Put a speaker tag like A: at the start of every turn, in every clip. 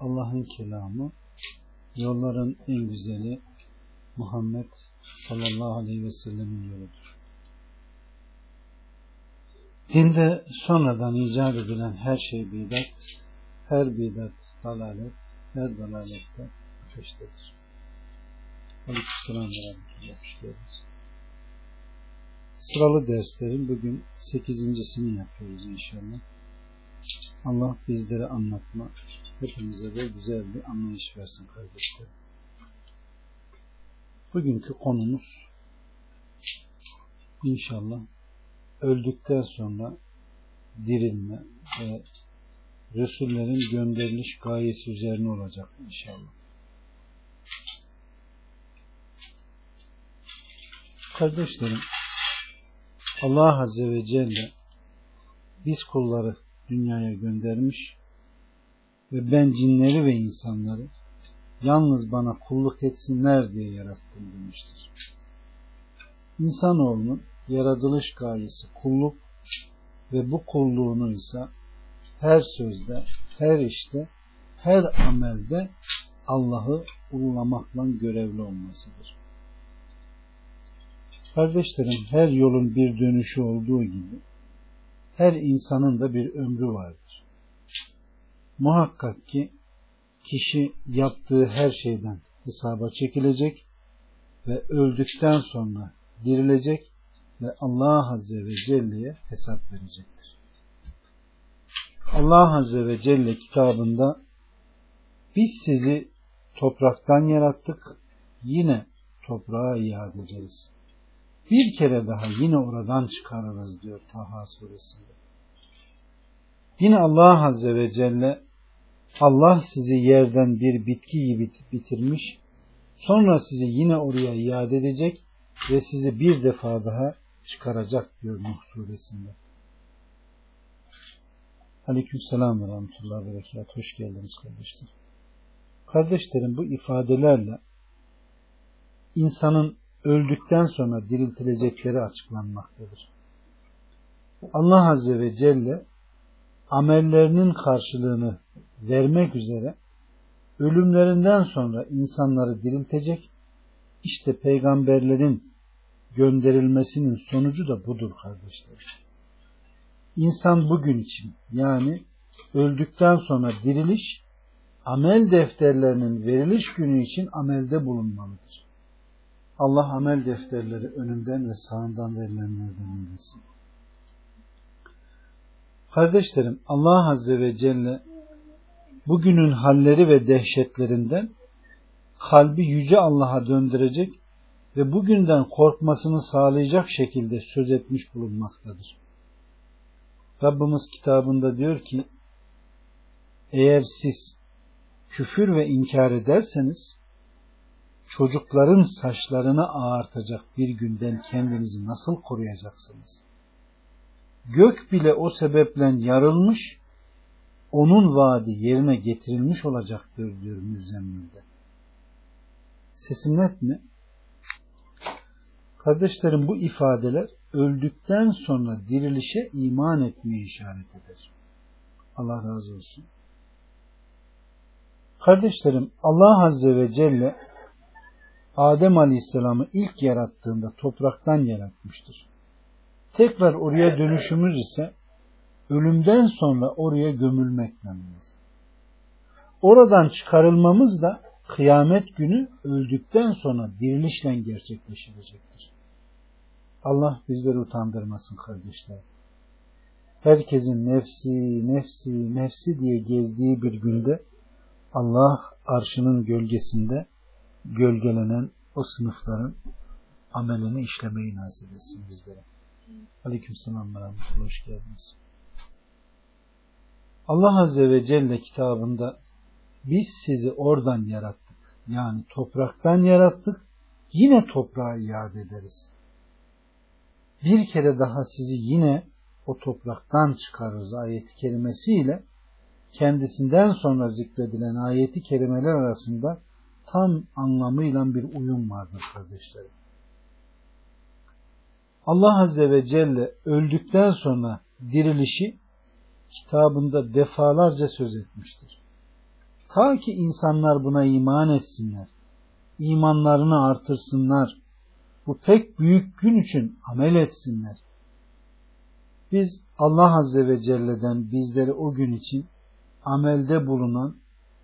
A: Allah'ın kelamı, yolların en güzeli Muhammed sallallahu aleyhi ve sellemin yoludur. Dinde sonradan icat edilen her şey bidat, her bidat dalalet, her dalalette ateştedir. Aleykümselam ve. Sıralı derslerin bugün sekizincisini yapıyoruz inşallah. Allah bizlere anlatma, hepimize de güzel bir anlayış versin kardeşlerim. Bugünkü konumuz inşallah öldükten sonra dirilme ve Resullerin gönderiliş gayesi üzerine olacak inşallah. Kardeşlerim, Allah Azze ve Celle biz kulları dünyaya göndermiş ve ben cinleri ve insanları yalnız bana kulluk etsinler diye yarattım demiştir. İnsanoğlunun yaratılış gayesi kulluk ve bu kulluğunu ise her sözde, her işte, her amelde Allah'ı ululamakla görevli olmasıdır. Kardeşlerim her yolun bir dönüşü olduğu gibi her insanın da bir ömrü vardır. Muhakkak ki kişi yaptığı her şeyden hesaba çekilecek ve öldükten sonra dirilecek ve Allah Azze ve Celle'ye hesap verecektir. Allah Azze ve Celle kitabında biz sizi topraktan yarattık yine toprağa iade ederiz. Bir kere daha yine oradan çıkarırız diyor Taha suresinde. Yine Allah Azze ve Celle Allah sizi yerden bir bitki gibi bitirmiş sonra sizi yine oraya iade edecek ve sizi bir defa daha çıkaracak diyor Nuh suresinde. Aleyküm selam ve rahmetullah berekat. Hoş geldiniz kardeşler. Kardeşlerim bu ifadelerle insanın öldükten sonra diriltilecekleri açıklanmaktadır. Allah Azze ve Celle amellerinin karşılığını vermek üzere ölümlerinden sonra insanları diriltecek işte peygamberlerin gönderilmesinin sonucu da budur kardeşler. İnsan bugün için yani öldükten sonra diriliş amel defterlerinin veriliş günü için amelde bulunmalıdır. Allah amel defterleri önünden ve sağından verilenlerden eylesin. Kardeşlerim Allah Azze ve Celle bugünün halleri ve dehşetlerinden kalbi yüce Allah'a döndürecek ve bugünden korkmasını sağlayacak şekilde söz etmiş bulunmaktadır. Rabbimiz kitabında diyor ki eğer siz küfür ve inkar ederseniz çocukların saçlarını ağartacak bir günden kendinizi nasıl koruyacaksınız? Gök bile o sebeple yarılmış, onun vaadi yerine getirilmiş olacaktır diyor Müzzemmil'de. Sesim net mi? Kardeşlerim bu ifadeler öldükten sonra dirilişe iman etmeye işaret eder. Allah razı olsun. Kardeşlerim Allah Azze ve Celle Adem Aleyhisselam'ı ilk yarattığında topraktan yaratmıştır. Tekrar oraya dönüşümüz ise ölümden sonra oraya gömülmekle olur. Oradan çıkarılmamız da kıyamet günü öldükten sonra dirilişle gerçekleşecektir. Allah bizleri utandırmasın kardeşler. Herkesin nefsi, nefsi, nefsi diye gezdiği bir günde Allah arşının gölgesinde gölgelenen o sınıfların amelini işlemeyi nasip etsin bizlere. Aleyküm selam ve hoş geldiniz. Allah Azze ve Celle kitabında biz sizi oradan yarattık. Yani topraktan yarattık. Yine toprağa iade ederiz. Bir kere daha sizi yine o topraktan çıkarırız ayeti kerimesiyle kendisinden sonra zikredilen ayeti kerimeler arasında tam anlamıyla bir uyum vardır kardeşlerim. Allah Azze ve Celle öldükten sonra dirilişi kitabında defalarca söz etmiştir. Ta ki insanlar buna iman etsinler, imanlarını artırsınlar, bu pek büyük gün için amel etsinler. Biz Allah Azze ve Celle'den bizleri o gün için amelde bulunan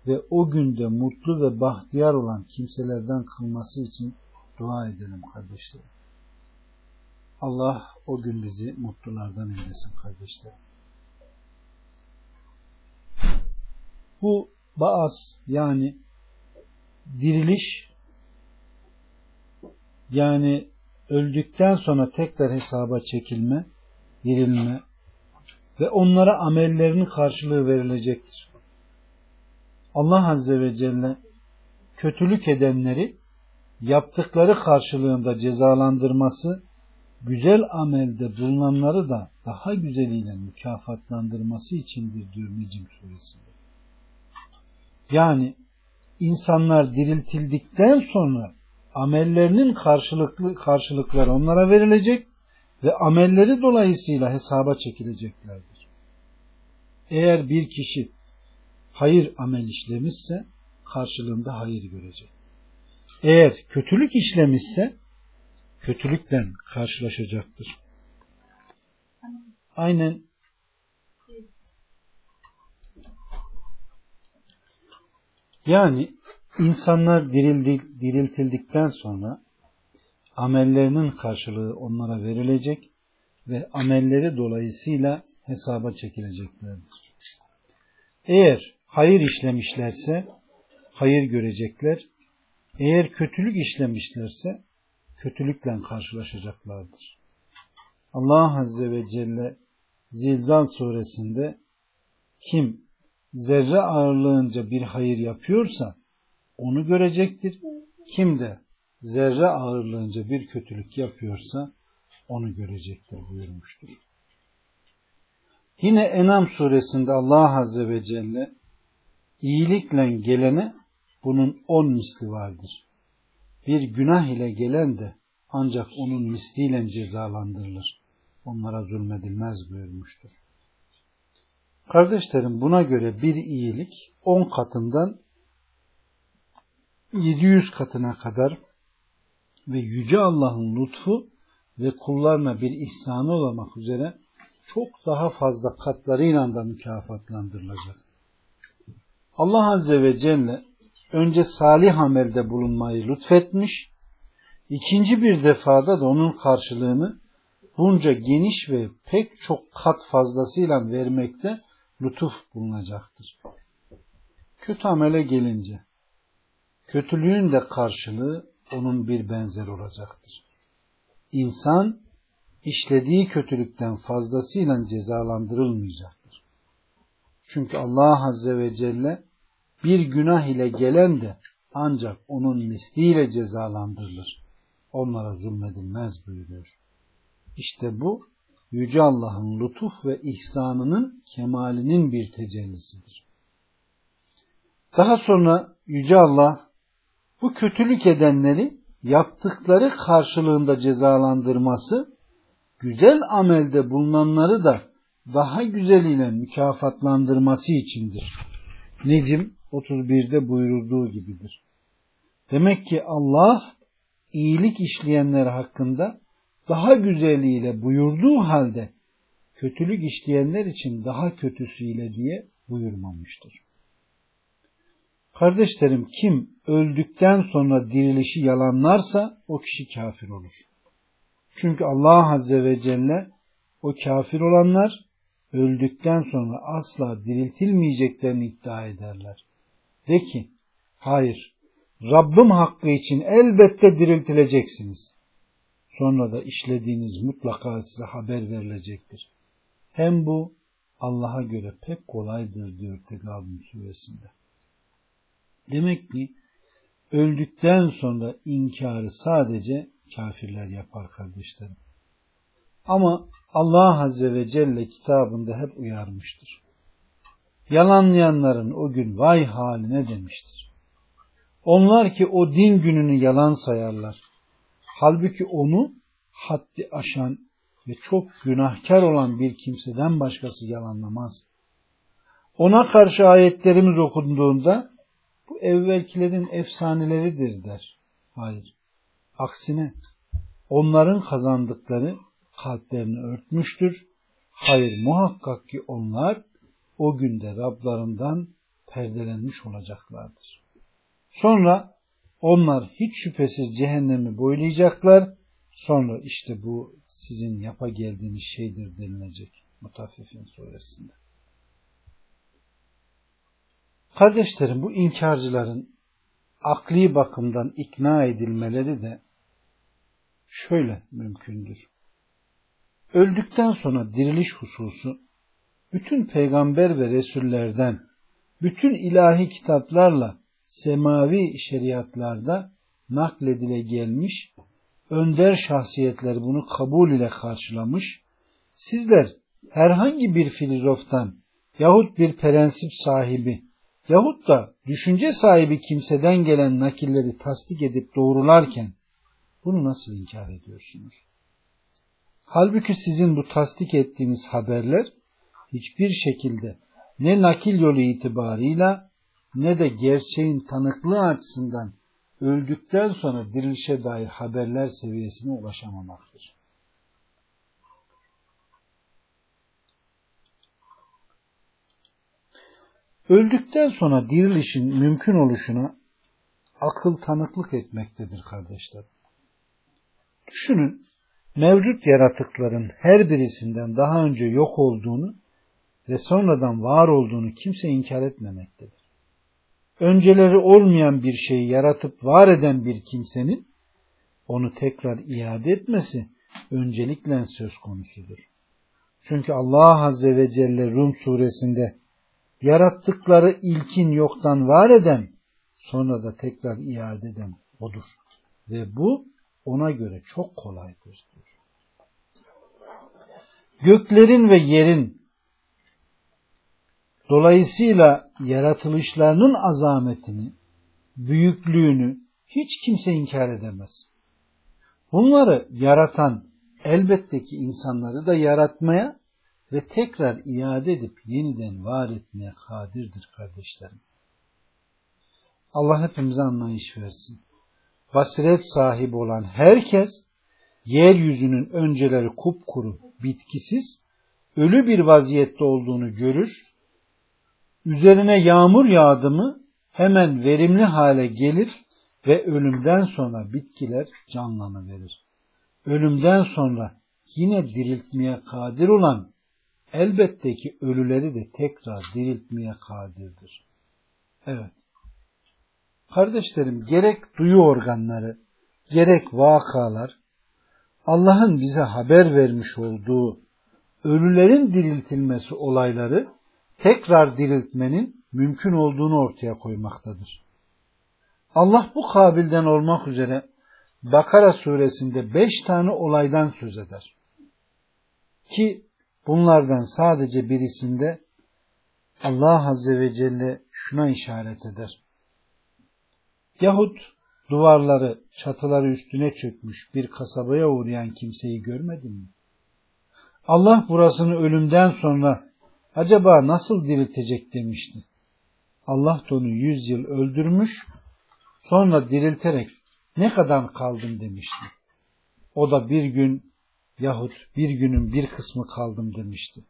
A: ve o günde mutlu ve bahtiyar olan kimselerden kılması için dua edelim kardeşlerim. Allah o gün bizi mutlulardan eylesin kardeşlerim. Bu baas yani diriliş yani öldükten sonra tekrar hesaba çekilme, dirilme ve onlara amellerinin karşılığı verilecektir. Allah Azze ve Celle kötülük edenleri yaptıkları karşılığında cezalandırması, güzel amelde bulunanları da daha güzeliyle mükafatlandırması içindir diyor Necim suresinde. Yani insanlar diriltildikten sonra amellerinin karşılıklı karşılıkları onlara verilecek ve amelleri dolayısıyla hesaba çekileceklerdir. Eğer bir kişi hayır amel işlemişse karşılığında hayır görecek. Eğer kötülük işlemişse kötülükten karşılaşacaktır. Aynen yani insanlar dirildi, diriltildikten sonra amellerinin karşılığı onlara verilecek ve amelleri dolayısıyla hesaba çekileceklerdir. Eğer hayır işlemişlerse hayır görecekler. Eğer kötülük işlemişlerse kötülükle karşılaşacaklardır. Allah Azze ve Celle Zilzal suresinde kim zerre ağırlığınca bir hayır yapıyorsa onu görecektir. Kim de zerre ağırlığınca bir kötülük yapıyorsa onu görecektir buyurmuştur. Yine Enam suresinde Allah Azze ve Celle iyilikle gelene bunun on misli vardır. Bir günah ile gelen de ancak onun misliyle cezalandırılır. Onlara zulmedilmez buyurmuştur. Kardeşlerim buna göre bir iyilik on katından 700 katına kadar ve Yüce Allah'ın lütfu ve kullarına bir ihsanı olmak üzere çok daha fazla katlarıyla da mükafatlandırılacak. Allah Azze ve Celle önce salih amelde bulunmayı lütfetmiş, ikinci bir defada da onun karşılığını bunca geniş ve pek çok kat fazlasıyla vermekte lütuf bulunacaktır. Kötü amele gelince, kötülüğün de karşılığı onun bir benzer olacaktır. İnsan işlediği kötülükten fazlasıyla cezalandırılmayacaktır. Çünkü Allah Azze ve Celle bir günah ile gelen de ancak onun misliyle cezalandırılır. Onlara zulmedilmez buyuruyor. İşte bu Yüce Allah'ın lütuf ve ihsanının kemalinin bir tecellisidir. Daha sonra Yüce Allah bu kötülük edenleri yaptıkları karşılığında cezalandırması, güzel amelde bulunanları da daha güzeliyle mükafatlandırması içindir. Necim 31'de buyurulduğu gibidir. Demek ki Allah iyilik işleyenler hakkında daha güzeliyle buyurduğu halde kötülük işleyenler için daha kötüsüyle diye buyurmamıştır. Kardeşlerim kim öldükten sonra dirilişi yalanlarsa o kişi kafir olur. Çünkü Allah Azze ve Celle o kafir olanlar öldükten sonra asla diriltilmeyeceklerini iddia ederler. De ki, hayır, Rabbim hakkı için elbette diriltileceksiniz. Sonra da işlediğiniz mutlaka size haber verilecektir. Hem bu Allah'a göre pek kolaydır diyor Tegabun suresinde. Demek ki öldükten sonra inkarı sadece kafirler yapar kardeşlerim. Ama Allah Azze ve Celle kitabında hep uyarmıştır. Yalanlayanların o gün vay haline demiştir. Onlar ki o din gününü yalan sayarlar. Halbuki onu haddi aşan ve çok günahkar olan bir kimseden başkası yalanlamaz. Ona karşı ayetlerimiz okunduğunda bu evvelkilerin efsaneleridir der. Hayır. Aksine onların kazandıkları kalplerini örtmüştür. Hayır muhakkak ki onlar o günde Rablarından perdelenmiş olacaklardır. Sonra onlar hiç şüphesiz cehennemi boylayacaklar. Sonra işte bu sizin yapa geldiğiniz şeydir denilecek. Mutaffifin suresinde. Kardeşlerim bu inkarcıların akli bakımdan ikna edilmeleri de şöyle mümkündür. Öldükten sonra diriliş hususu bütün peygamber ve resullerden bütün ilahi kitaplarla semavi şeriatlarda nakledile gelmiş önder şahsiyetler bunu kabul ile karşılamış. Sizler herhangi bir filozoftan yahut bir prensip sahibi yahut da düşünce sahibi kimseden gelen nakilleri tasdik edip doğrularken bunu nasıl inkar ediyorsunuz? Halbuki sizin bu tasdik ettiğiniz haberler hiçbir şekilde ne nakil yolu itibarıyla ne de gerçeğin tanıklığı açısından öldükten sonra dirilişe dair haberler seviyesine ulaşamamaktır. Öldükten sonra dirilişin mümkün oluşuna akıl tanıklık etmektedir kardeşler. Düşünün, mevcut yaratıkların her birisinden daha önce yok olduğunu ve sonradan var olduğunu kimse inkar etmemektedir. Önceleri olmayan bir şeyi yaratıp var eden bir kimsenin onu tekrar iade etmesi öncelikle söz konusudur. Çünkü Allah Azze ve Celle Rum suresinde yarattıkları ilkin yoktan var eden sonra da tekrar iade eden odur. Ve bu ona göre çok kolaydır. Göklerin ve yerin dolayısıyla yaratılışlarının azametini, büyüklüğünü hiç kimse inkar edemez. Bunları yaratan elbette ki insanları da yaratmaya ve tekrar iade edip yeniden var etmeye kadirdir kardeşlerim. Allah hepimize anlayış versin. Basiret sahibi olan herkes yeryüzünün önceleri kupkuru, bitkisiz, ölü bir vaziyette olduğunu görür. Üzerine yağmur yağdı mı hemen verimli hale gelir ve ölümden sonra bitkiler canlanıverir. Ölümden sonra yine diriltmeye kadir olan elbette ki ölüleri de tekrar diriltmeye kadirdir. Evet. Kardeşlerim gerek duyu organları, gerek vakalar, Allah'ın bize haber vermiş olduğu ölülerin diriltilmesi olayları tekrar diriltmenin mümkün olduğunu ortaya koymaktadır. Allah bu kabilden olmak üzere Bakara suresinde beş tane olaydan söz eder. Ki bunlardan sadece birisinde Allah Azze ve Celle şuna işaret eder. Yahut duvarları, çatıları üstüne çökmüş bir kasabaya uğrayan kimseyi görmedin mi? Allah burasını ölümden sonra acaba nasıl diriltecek demişti. Allah da onu yüz yıl öldürmüş, sonra dirilterek ne kadar kaldım demişti. O da bir gün yahut bir günün bir kısmı kaldım demişti.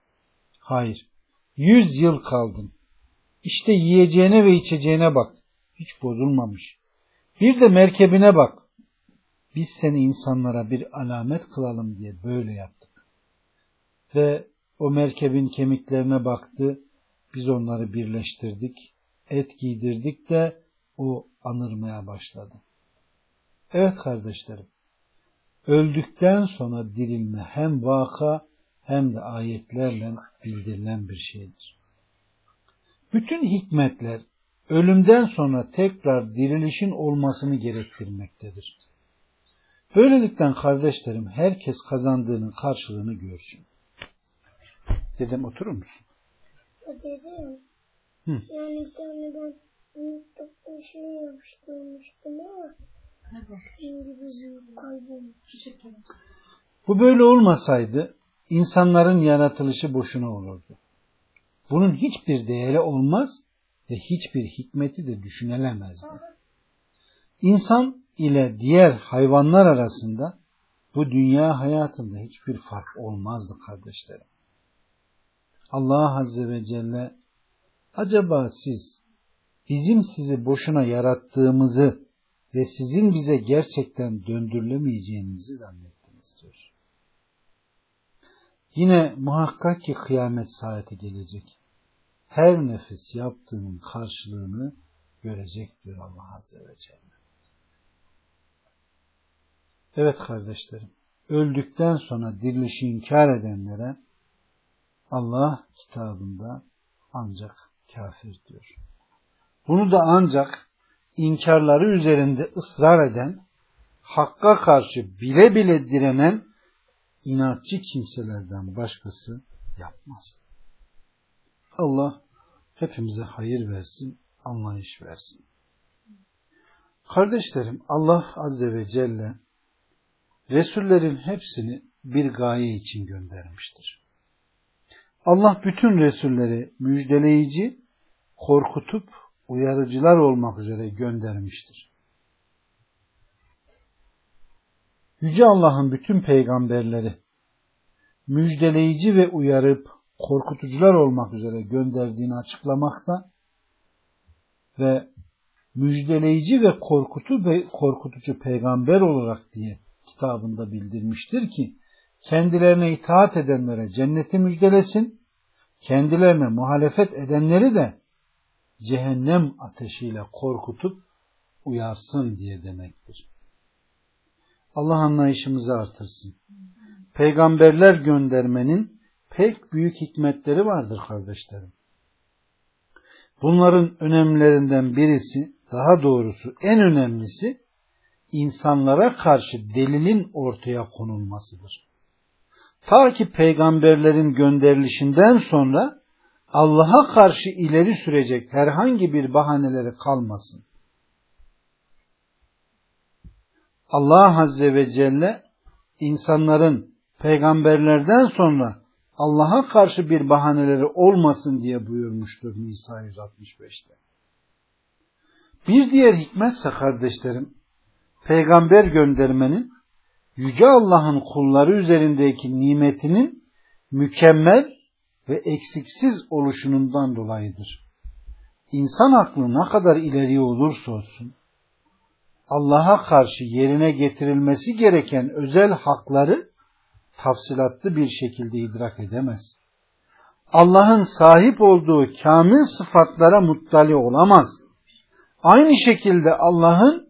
A: Hayır, yüz yıl kaldım. İşte yiyeceğine ve içeceğine bak. Hiç bozulmamış. Bir de merkebine bak. Biz seni insanlara bir alamet kılalım diye böyle yaptık. Ve o merkebin kemiklerine baktı. Biz onları birleştirdik. Et giydirdik de o anırmaya başladı. Evet kardeşlerim. Öldükten sonra dirilme hem vaka hem de ayetlerle bildirilen bir şeydir. Bütün hikmetler, ölümden sonra tekrar dirilişin olmasını gerektirmektedir. Böylelikle kardeşlerim herkes kazandığının karşılığını görsün. Dedem oturur musun?
B: Dedim.
A: Hı.
B: Yani bir tane ben bir şey yapıştırmıştım ama şimdi bizim kaybolmuş.
A: Bu böyle olmasaydı insanların yaratılışı boşuna olurdu. Bunun hiçbir değeri olmaz ve hiçbir hikmeti de düşünülemezdi. İnsan ile diğer hayvanlar arasında bu dünya hayatında hiçbir fark olmazdı kardeşlerim. Allah Azze ve Celle acaba siz bizim sizi boşuna yarattığımızı ve sizin bize gerçekten döndürülemeyeceğinizi zannettiniz diyor. Yine muhakkak ki kıyamet saati gelecek. Her nefis yaptığının karşılığını görecek diyor Allah Azze ve Celle. Evet kardeşlerim, öldükten sonra dirilişi inkar edenlere Allah kitabında ancak kafir diyor. Bunu da ancak inkarları üzerinde ısrar eden, hakka karşı bile bile direnen inatçı kimselerden başkası yapmaz. Allah hepimize hayır versin, anlayış versin. Kardeşlerim Allah Azze ve Celle Resullerin hepsini bir gaye için göndermiştir. Allah bütün Resulleri müjdeleyici, korkutup uyarıcılar olmak üzere göndermiştir. Yüce Allah'ın bütün peygamberleri müjdeleyici ve uyarıp korkutucular olmak üzere gönderdiğini açıklamakta ve müjdeleyici ve korkutu ve korkutucu peygamber olarak diye kitabında bildirmiştir ki kendilerine itaat edenlere cenneti müjdelesin, kendilerine muhalefet edenleri de cehennem ateşiyle korkutup uyarsın diye demektir. Allah anlayışımızı artırsın. Peygamberler göndermenin pek büyük hikmetleri vardır kardeşlerim. Bunların önemlilerinden birisi, daha doğrusu en önemlisi insanlara karşı delilin ortaya konulmasıdır. Ta ki peygamberlerin gönderilişinden sonra Allah'a karşı ileri sürecek herhangi bir bahaneleri kalmasın. Allah Azze ve Celle insanların peygamberlerden sonra Allah'a karşı bir bahaneleri olmasın diye buyurmuştur Nisa 165'te. Bir diğer hikmetse kardeşlerim, peygamber göndermenin Yüce Allah'ın kulları üzerindeki nimetinin mükemmel ve eksiksiz oluşundan dolayıdır. İnsan aklı ne kadar ileri olursa olsun, Allah'a karşı yerine getirilmesi gereken özel hakları tafsilatlı bir şekilde idrak edemez. Allah'ın sahip olduğu kamil sıfatlara muttali olamaz. Aynı şekilde Allah'ın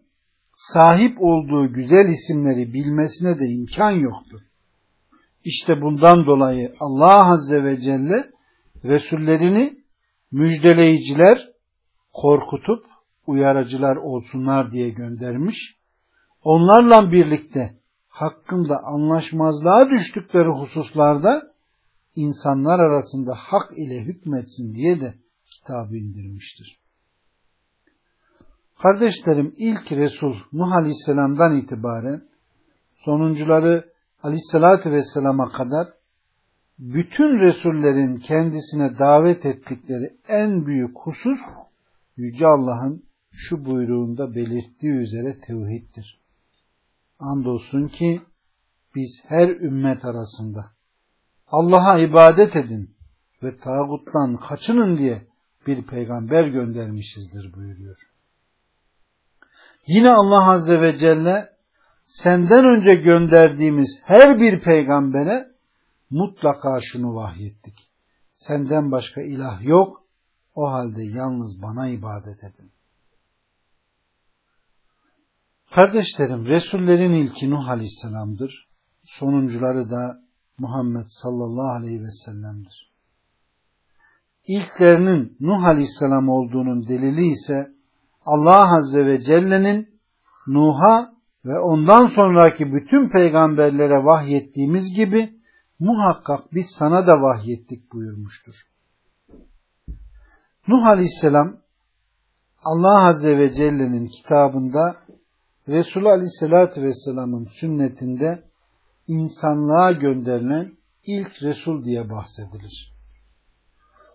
A: sahip olduğu güzel isimleri bilmesine de imkan yoktur. İşte bundan dolayı Allah Azze ve Celle Resullerini müjdeleyiciler, korkutup uyarıcılar olsunlar diye göndermiş. Onlarla birlikte hakkında anlaşmazlığa düştükleri hususlarda insanlar arasında hak ile hükmetsin diye de kitabı indirmiştir. Kardeşlerim ilk Resul Nuh Aleyhisselam'dan itibaren sonuncuları Aleyhisselatü Vesselam'a kadar bütün Resullerin kendisine davet ettikleri en büyük husus Yüce Allah'ın şu buyruğunda belirttiği üzere tevhiddir. Andolsun ki biz her ümmet arasında Allah'a ibadet edin ve tağuttan kaçının diye bir peygamber göndermişizdir buyuruyor. Yine Allah Azze ve Celle senden önce gönderdiğimiz her bir peygambere mutlaka şunu vahyettik. Senden başka ilah yok, o halde yalnız bana ibadet edin. Kardeşlerim, Resullerin ilki Nuh Aleyhisselam'dır. Sonuncuları da Muhammed sallallahu aleyhi ve sellem'dir. ilklerinin Nuh Aleyhisselam olduğunun delili ise Allah Azze ve Celle'nin Nuh'a ve ondan sonraki bütün peygamberlere vahyettiğimiz gibi muhakkak biz sana da vahyettik buyurmuştur. Nuh Aleyhisselam Allah Azze ve Celle'nin kitabında Resulü Aleyhisselatü Vesselam'ın sünnetinde insanlığa gönderilen ilk Resul diye bahsedilir.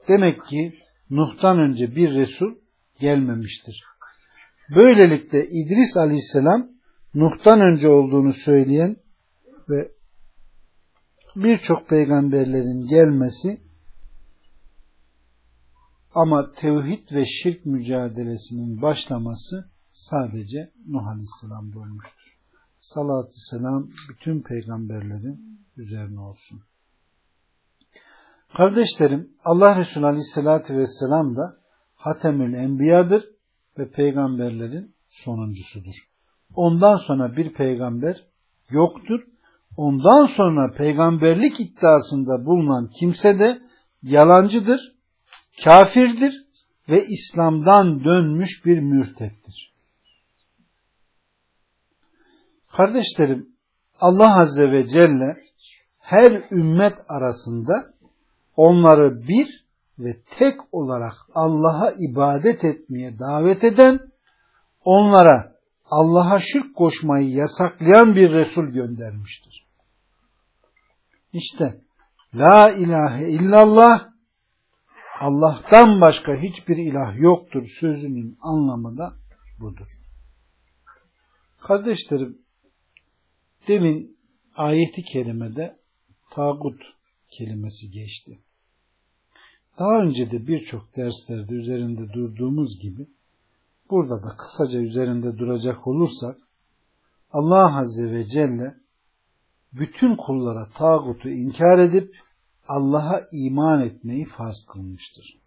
A: Demek ki Nuh'tan önce bir Resul gelmemiştir. Böylelikle İdris Aleyhisselam Nuh'tan önce olduğunu söyleyen ve birçok peygamberlerin gelmesi ama tevhid ve şirk mücadelesinin başlaması sadece Nuh Aleyhisselam'da olmuştur. Salatü selam bütün peygamberlerin üzerine olsun. Kardeşlerim Allah Resulü Aleyhisselatü Vesselam da Hatemül Enbiya'dır ve peygamberlerin sonuncusudur. Ondan sonra bir peygamber yoktur. Ondan sonra peygamberlik iddiasında bulunan kimse de yalancıdır, kafirdir ve İslam'dan dönmüş bir mürtettir. Kardeşlerim Allah Azze ve Celle her ümmet arasında onları bir ve tek olarak Allah'a ibadet etmeye davet eden, onlara Allah'a şirk koşmayı yasaklayan bir Resul göndermiştir. İşte La ilahe illallah Allah'tan başka hiçbir ilah yoktur sözünün anlamı da budur. Kardeşlerim demin ayeti kerimede tağut kelimesi geçti. Daha önce de birçok derslerde üzerinde durduğumuz gibi burada da kısaca üzerinde duracak olursak Allah Azze ve Celle bütün kullara tağutu inkar edip Allah'a iman etmeyi farz kılmıştır.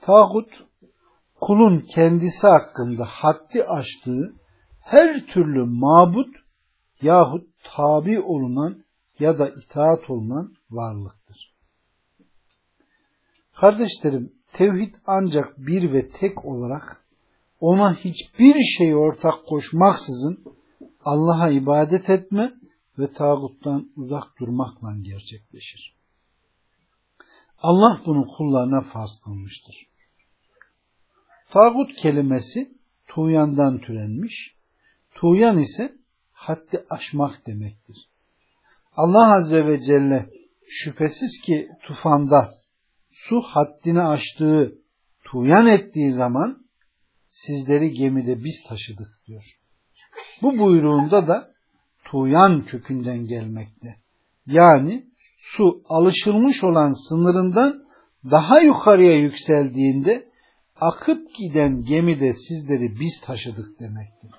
A: Tağut kulun kendisi hakkında haddi aştığı her türlü mabut yahut tabi olunan ya da itaat olunan varlıktır. Kardeşlerim, tevhid ancak bir ve tek olarak ona hiçbir şey ortak koşmaksızın Allah'a ibadet etme ve tağuttan uzak durmakla gerçekleşir. Allah bunu kullarına farz kılmıştır. Tağut kelimesi tuğyandan türenmiş. Tuğyan ise haddi aşmak demektir. Allah Azze ve Celle şüphesiz ki tufanda su haddini aştığı, tuyan ettiği zaman sizleri gemide biz taşıdık diyor. Bu buyruğunda da tuyan kökünden gelmekte. Yani su alışılmış olan sınırından daha yukarıya yükseldiğinde akıp giden gemide sizleri biz taşıdık demektir.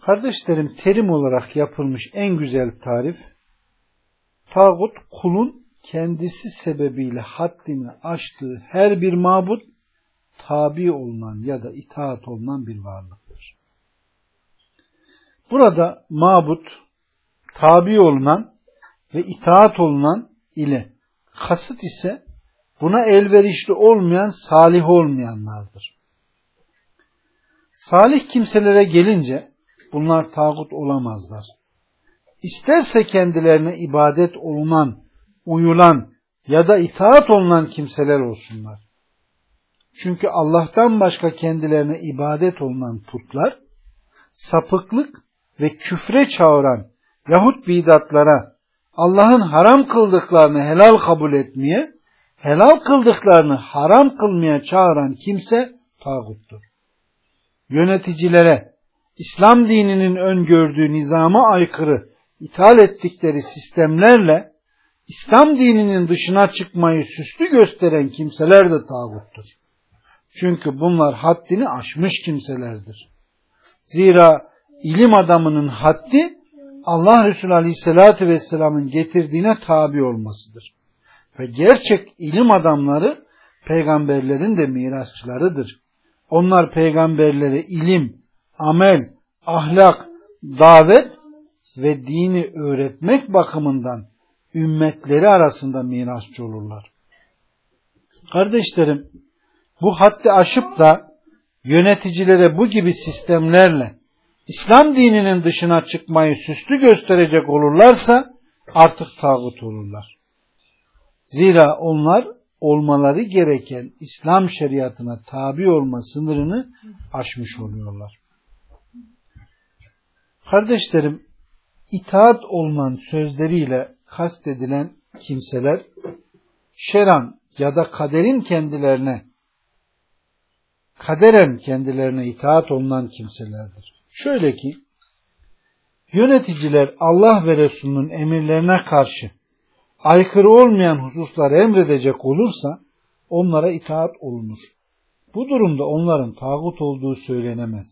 A: Kardeşlerim terim olarak yapılmış en güzel tarif tağut kulun kendisi sebebiyle haddini aştığı her bir mabut tabi olunan ya da itaat olunan bir varlıktır. Burada mabut tabi olunan ve itaat olunan ile kasıt ise buna elverişli olmayan salih olmayanlardır. Salih kimselere gelince bunlar tağut olamazlar. İsterse kendilerine ibadet olunan, uyulan ya da itaat olunan kimseler olsunlar. Çünkü Allah'tan başka kendilerine ibadet olunan putlar, sapıklık ve küfre çağıran yahut bidatlara, Allah'ın haram kıldıklarını helal kabul etmeye, helal kıldıklarını haram kılmaya çağıran kimse tağuttur. Yöneticilere, İslam dininin öngördüğü nizama aykırı ithal ettikleri sistemlerle İslam dininin dışına çıkmayı süslü gösteren kimseler de tağuttur. Çünkü bunlar haddini aşmış kimselerdir. Zira ilim adamının haddi Allah Resulü Aleyhisselatü Vesselam'ın getirdiğine tabi olmasıdır. Ve gerçek ilim adamları peygamberlerin de mirasçılarıdır. Onlar peygamberlere ilim, amel, ahlak, davet ve dini öğretmek bakımından ümmetleri arasında mirasçı olurlar. Kardeşlerim, bu haddi aşıp da yöneticilere bu gibi sistemlerle İslam dininin dışına çıkmayı süslü gösterecek olurlarsa artık tağut olurlar. Zira onlar olmaları gereken İslam şeriatına tabi olma sınırını aşmış oluyorlar. Kardeşlerim, itaat olunan sözleriyle kastedilen kimseler şeran ya da kaderin kendilerine kaderen kendilerine itaat olunan kimselerdir. Şöyle ki yöneticiler Allah ve Resulünün emirlerine karşı aykırı olmayan hususları emredecek olursa onlara itaat olunur. Bu durumda onların tağut olduğu söylenemez.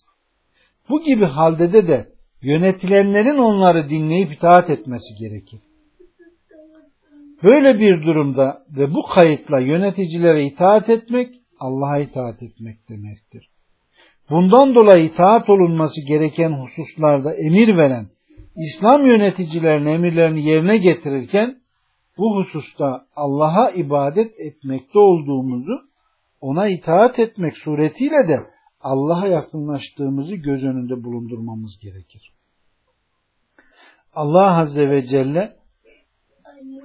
A: Bu gibi halde de yönetilenlerin onları dinleyip itaat etmesi gerekir. Böyle bir durumda ve bu kayıtla yöneticilere itaat etmek Allah'a itaat etmek demektir. Bundan dolayı itaat olunması gereken hususlarda emir veren İslam yöneticilerinin emirlerini yerine getirirken bu hususta Allah'a ibadet etmekte olduğumuzu ona itaat etmek suretiyle de Allah'a yakınlaştığımızı göz önünde bulundurmamız gerekir. Allah Azze ve Celle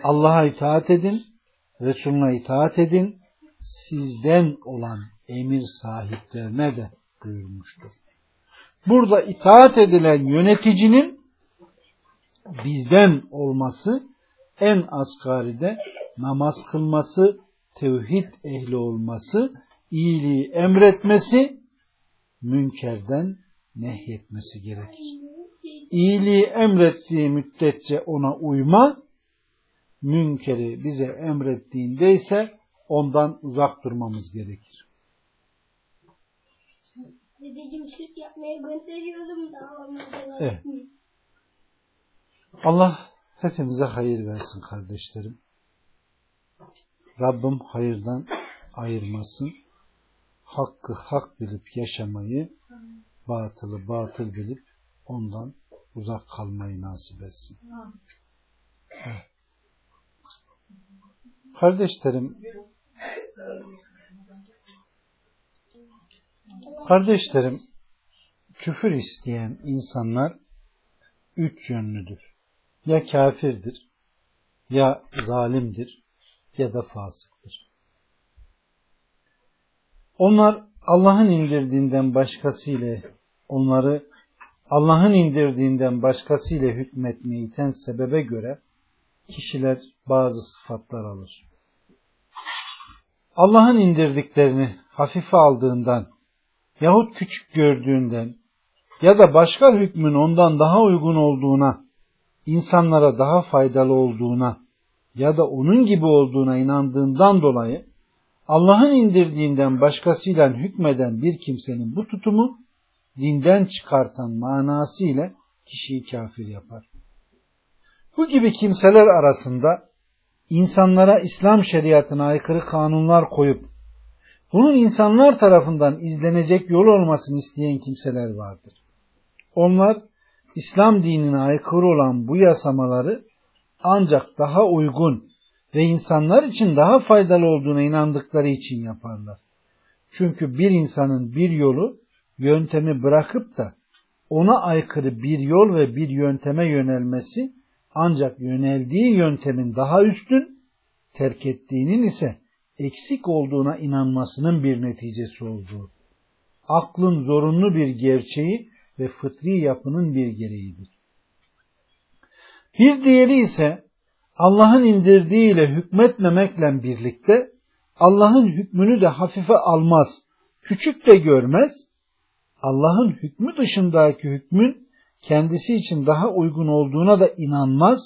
A: Allah'a itaat edin, Resulüne itaat edin, sizden olan emir sahiplerine de buyurmuştur. Burada itaat edilen yöneticinin bizden olması en asgaride namaz kılması, tevhid ehli olması, iyiliği emretmesi, münkerden nehyetmesi gerekir. İyiliği emrettiği müddetçe ona uyma, münkeri bize emrettiğinde ise ondan uzak durmamız gerekir.
B: Dedeciğim süt yapmaya gönderiyorum da
A: Evet. Allah hepimize hayır versin kardeşlerim. Rabbim hayırdan ayırmasın. Hakkı hak bilip yaşamayı, batılı batıl bilip ondan uzak kalmayı nasip etsin. Evet. Kardeşlerim, kardeşlerim, küfür isteyen insanlar üç yönlüdür. Ya kafirdir, ya zalimdir, ya da fasıktır. Onlar Allah'ın indirdiğinden başkasıyla onları Allah'ın indirdiğinden başkasıyla hükmetmeyi iten sebebe göre kişiler bazı sıfatlar alır. Allah'ın indirdiklerini hafife aldığından yahut küçük gördüğünden ya da başka hükmün ondan daha uygun olduğuna, insanlara daha faydalı olduğuna ya da onun gibi olduğuna inandığından dolayı Allah'ın indirdiğinden başkasıyla hükmeden bir kimsenin bu tutumu dinden çıkartan manası ile kişiyi kafir yapar. Bu gibi kimseler arasında insanlara İslam şeriatına aykırı kanunlar koyup bunun insanlar tarafından izlenecek yol olmasını isteyen kimseler vardır. Onlar İslam dinine aykırı olan bu yasamaları ancak daha uygun ve insanlar için daha faydalı olduğuna inandıkları için yaparlar. Çünkü bir insanın bir yolu, yöntemi bırakıp da ona aykırı bir yol ve bir yönteme yönelmesi ancak yöneldiği yöntemin daha üstün, terk ettiğinin ise eksik olduğuna inanmasının bir neticesi olduğu. Aklın zorunlu bir gerçeği ve fıtri yapının bir gereğidir. Bir diğeri ise Allah'ın indirdiğiyle hükmetmemekle birlikte Allah'ın hükmünü de hafife almaz, küçük de görmez, Allah'ın hükmü dışındaki hükmün kendisi için daha uygun olduğuna da inanmaz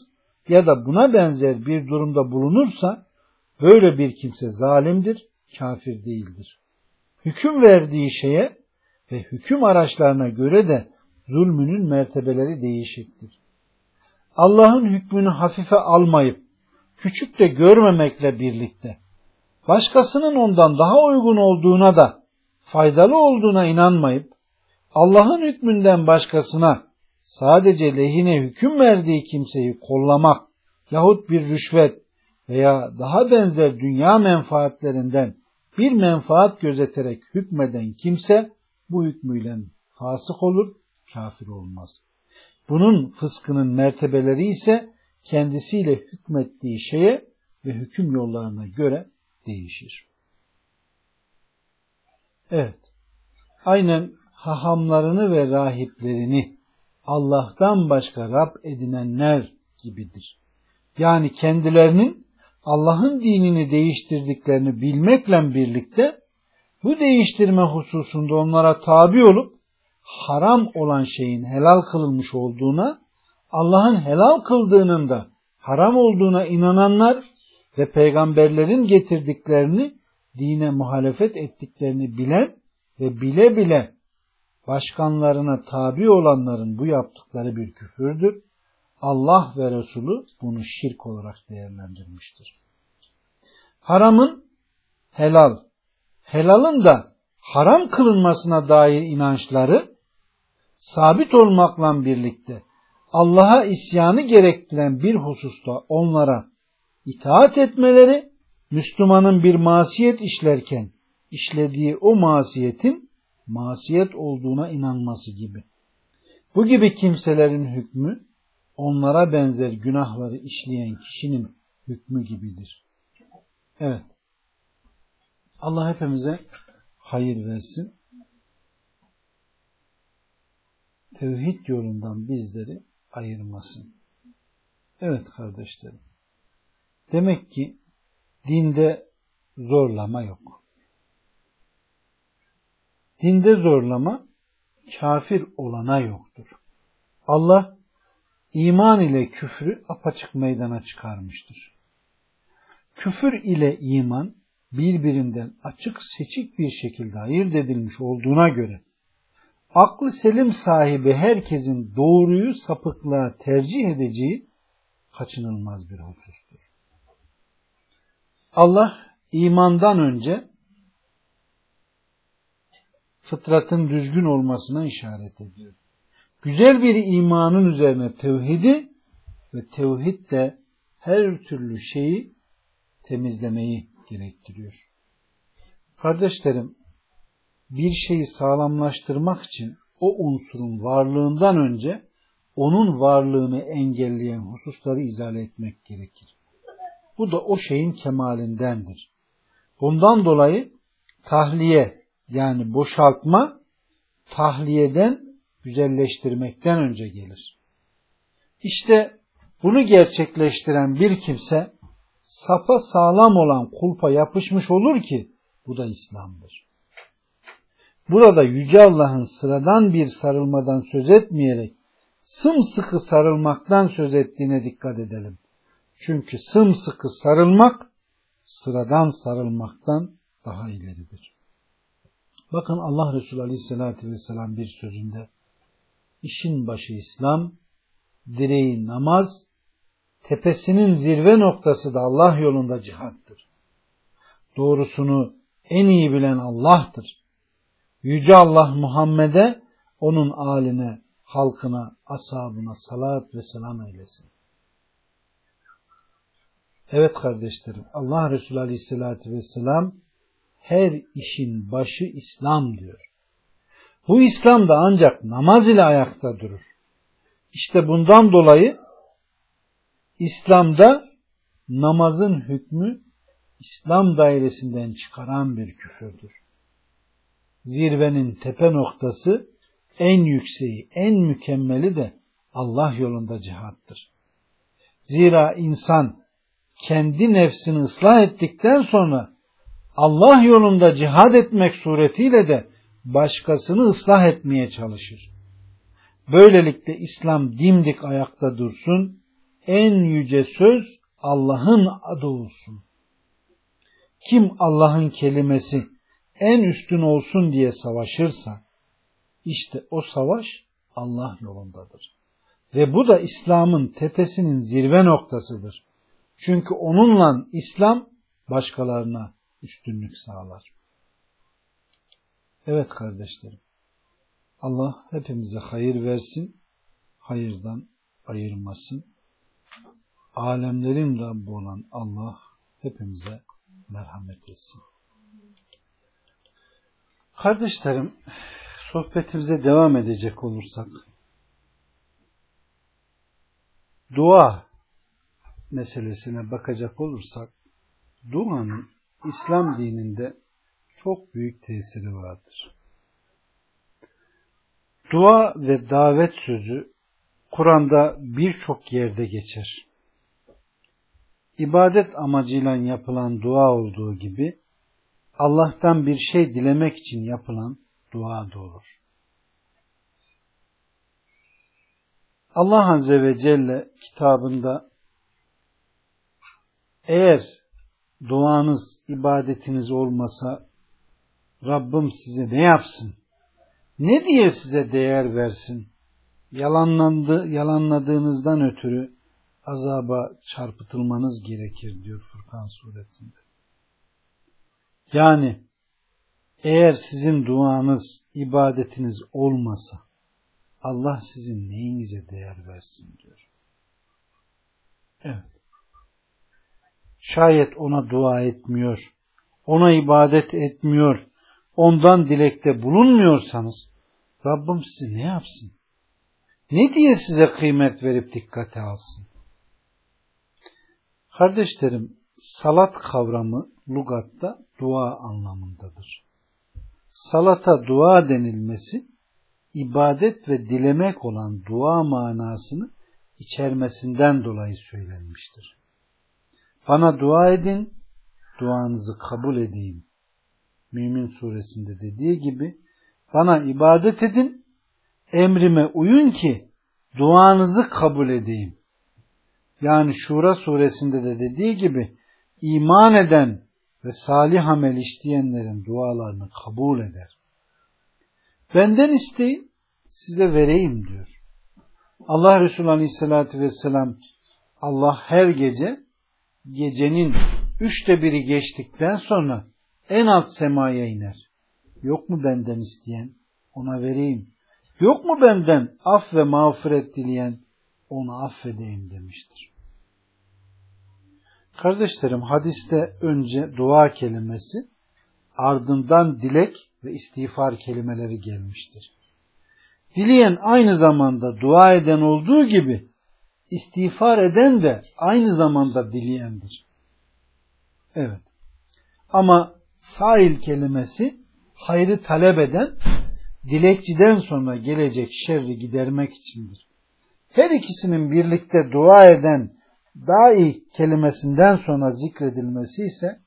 A: ya da buna benzer bir durumda bulunursa böyle bir kimse zalimdir, kafir değildir. Hüküm verdiği şeye ve hüküm araçlarına göre de zulmünün mertebeleri değişiktir. Allah'ın hükmünü hafife almayıp küçük de görmemekle birlikte başkasının ondan daha uygun olduğuna da faydalı olduğuna inanmayıp Allah'ın hükmünden başkasına sadece lehine hüküm verdiği kimseyi kollamak yahut bir rüşvet veya daha benzer dünya menfaatlerinden bir menfaat gözeterek hükmeden kimse bu hükmüyle fasık olur, kafir olmaz. Bunun fıskının mertebeleri ise kendisiyle hükmettiği şeye ve hüküm yollarına göre değişir. Evet. Aynen hahamlarını ve rahiplerini Allah'tan başka Rab edinenler gibidir. Yani kendilerinin Allah'ın dinini değiştirdiklerini bilmekle birlikte bu değiştirme hususunda onlara tabi olup haram olan şeyin helal kılınmış olduğuna, Allah'ın helal kıldığının da haram olduğuna inananlar ve peygamberlerin getirdiklerini dine muhalefet ettiklerini bilen ve bile bile başkanlarına tabi olanların bu yaptıkları bir küfürdür. Allah ve Resulü bunu şirk olarak değerlendirmiştir. Haramın helal, helalın da haram kılınmasına dair inançları sabit olmakla birlikte Allah'a isyanı gerektiren bir hususta onlara itaat etmeleri, Müslümanın bir masiyet işlerken işlediği o masiyetin masiyet olduğuna inanması gibi. Bu gibi kimselerin hükmü onlara benzer günahları işleyen kişinin hükmü gibidir. Evet. Allah hepimize hayır versin. Tevhid yolundan bizleri ayırmasın. Evet kardeşlerim. Demek ki dinde zorlama yok. Dinde zorlama kafir olana yoktur. Allah iman ile küfrü apaçık meydana çıkarmıştır. Küfür ile iman birbirinden açık seçik bir şekilde ayırt edilmiş olduğuna göre aklı selim sahibi herkesin doğruyu sapıklığa tercih edeceği kaçınılmaz bir husustur. Allah imandan önce fıtratın düzgün olmasına işaret ediyor. Güzel bir imanın üzerine tevhidi ve tevhid de her türlü şeyi temizlemeyi gerektiriyor. Kardeşlerim, bir şeyi sağlamlaştırmak için o unsurun varlığından önce onun varlığını engelleyen hususları izale etmek gerekir. Bu da o şeyin kemalindendir. Bundan dolayı tahliye yani boşaltma tahliyeden güzelleştirmekten önce gelir. İşte bunu gerçekleştiren bir kimse sapa sağlam olan kulpa yapışmış olur ki bu da İslam'dır. Burada Yüce Allah'ın sıradan bir sarılmadan söz etmeyerek sımsıkı sarılmaktan söz ettiğine dikkat edelim. Çünkü sımsıkı sarılmak sıradan sarılmaktan daha ileridir. Bakın Allah Resulü Aleyhisselatü Vesselam bir sözünde işin başı İslam, direği namaz, tepesinin zirve noktası da Allah yolunda cihattır. Doğrusunu en iyi bilen Allah'tır. Yüce Allah Muhammed'e, onun aline, halkına, ashabına salat ve selam eylesin. Evet kardeşlerim, Allah Resulü Aleyhisselatü Vesselam her işin başı İslam diyor. Bu İslam da ancak namaz ile ayakta durur. İşte bundan dolayı İslam'da namazın hükmü İslam dairesinden çıkaran bir küfürdür. Zirvenin tepe noktası en yükseği, en mükemmeli de Allah yolunda cihattır. Zira insan kendi nefsini ıslah ettikten sonra Allah yolunda cihad etmek suretiyle de başkasını ıslah etmeye çalışır. Böylelikle İslam dimdik ayakta dursun, en yüce söz Allah'ın adı olsun. Kim Allah'ın kelimesi en üstün olsun diye savaşırsa, işte o savaş Allah yolundadır. Ve bu da İslam'ın tepesinin zirve noktasıdır. Çünkü onunla İslam başkalarına üstünlük sağlar. Evet kardeşlerim. Allah hepimize hayır versin, hayırdan ayırmasın. alemlerin Rabbi olan Allah hepimize merhamet etsin. Kardeşlerim, sohbetimize devam edecek olursak, dua meselesine bakacak olursak, duanın İslam dininde çok büyük tesiri vardır. Dua ve davet sözü Kur'an'da birçok yerde geçer. İbadet amacıyla yapılan dua olduğu gibi Allah'tan bir şey dilemek için yapılan dua da olur. Allah Azze ve Celle kitabında eğer duanız, ibadetiniz olmasa Rabbim size ne yapsın? Ne diye size değer versin? Yalanlandı, yalanladığınızdan ötürü azaba çarpıtılmanız gerekir diyor Furkan suresinde. Yani eğer sizin duanız, ibadetiniz olmasa Allah sizin neyinize değer versin diyor. Evet. Şayet ona dua etmiyor, ona ibadet etmiyor, ondan dilekte bulunmuyorsanız Rabbim sizi ne yapsın? Ne diye size kıymet verip dikkate alsın? Kardeşlerim, salat kavramı lugatta dua anlamındadır. Salata dua denilmesi, ibadet ve dilemek olan dua manasını içermesinden dolayı söylenmiştir. Bana dua edin, duanızı kabul edeyim. Mümin suresinde dediği gibi, bana ibadet edin, emrime uyun ki duanızı kabul edeyim. Yani Şura suresinde de dediği gibi iman eden ve salih amel işleyenlerin dualarını kabul eder. Benden isteyin size vereyim diyor. Allah Resulü Aleyhisselatü Vesselam Allah her gece gecenin üçte biri geçtikten sonra en alt semaya iner. Yok mu benden isteyen? Ona vereyim. Yok mu benden af ve mağfiret dileyen? Onu affedeyim demiştir. Kardeşlerim hadiste önce dua kelimesi ardından dilek ve istiğfar kelimeleri gelmiştir. Dileyen aynı zamanda dua eden olduğu gibi istiğfar eden de aynı zamanda dileyendir. Evet. Ama sail kelimesi hayrı talep eden dilekçiden sonra gelecek şerri gidermek içindir. Her ikisinin birlikte dua eden dahi kelimesinden sonra zikredilmesi ise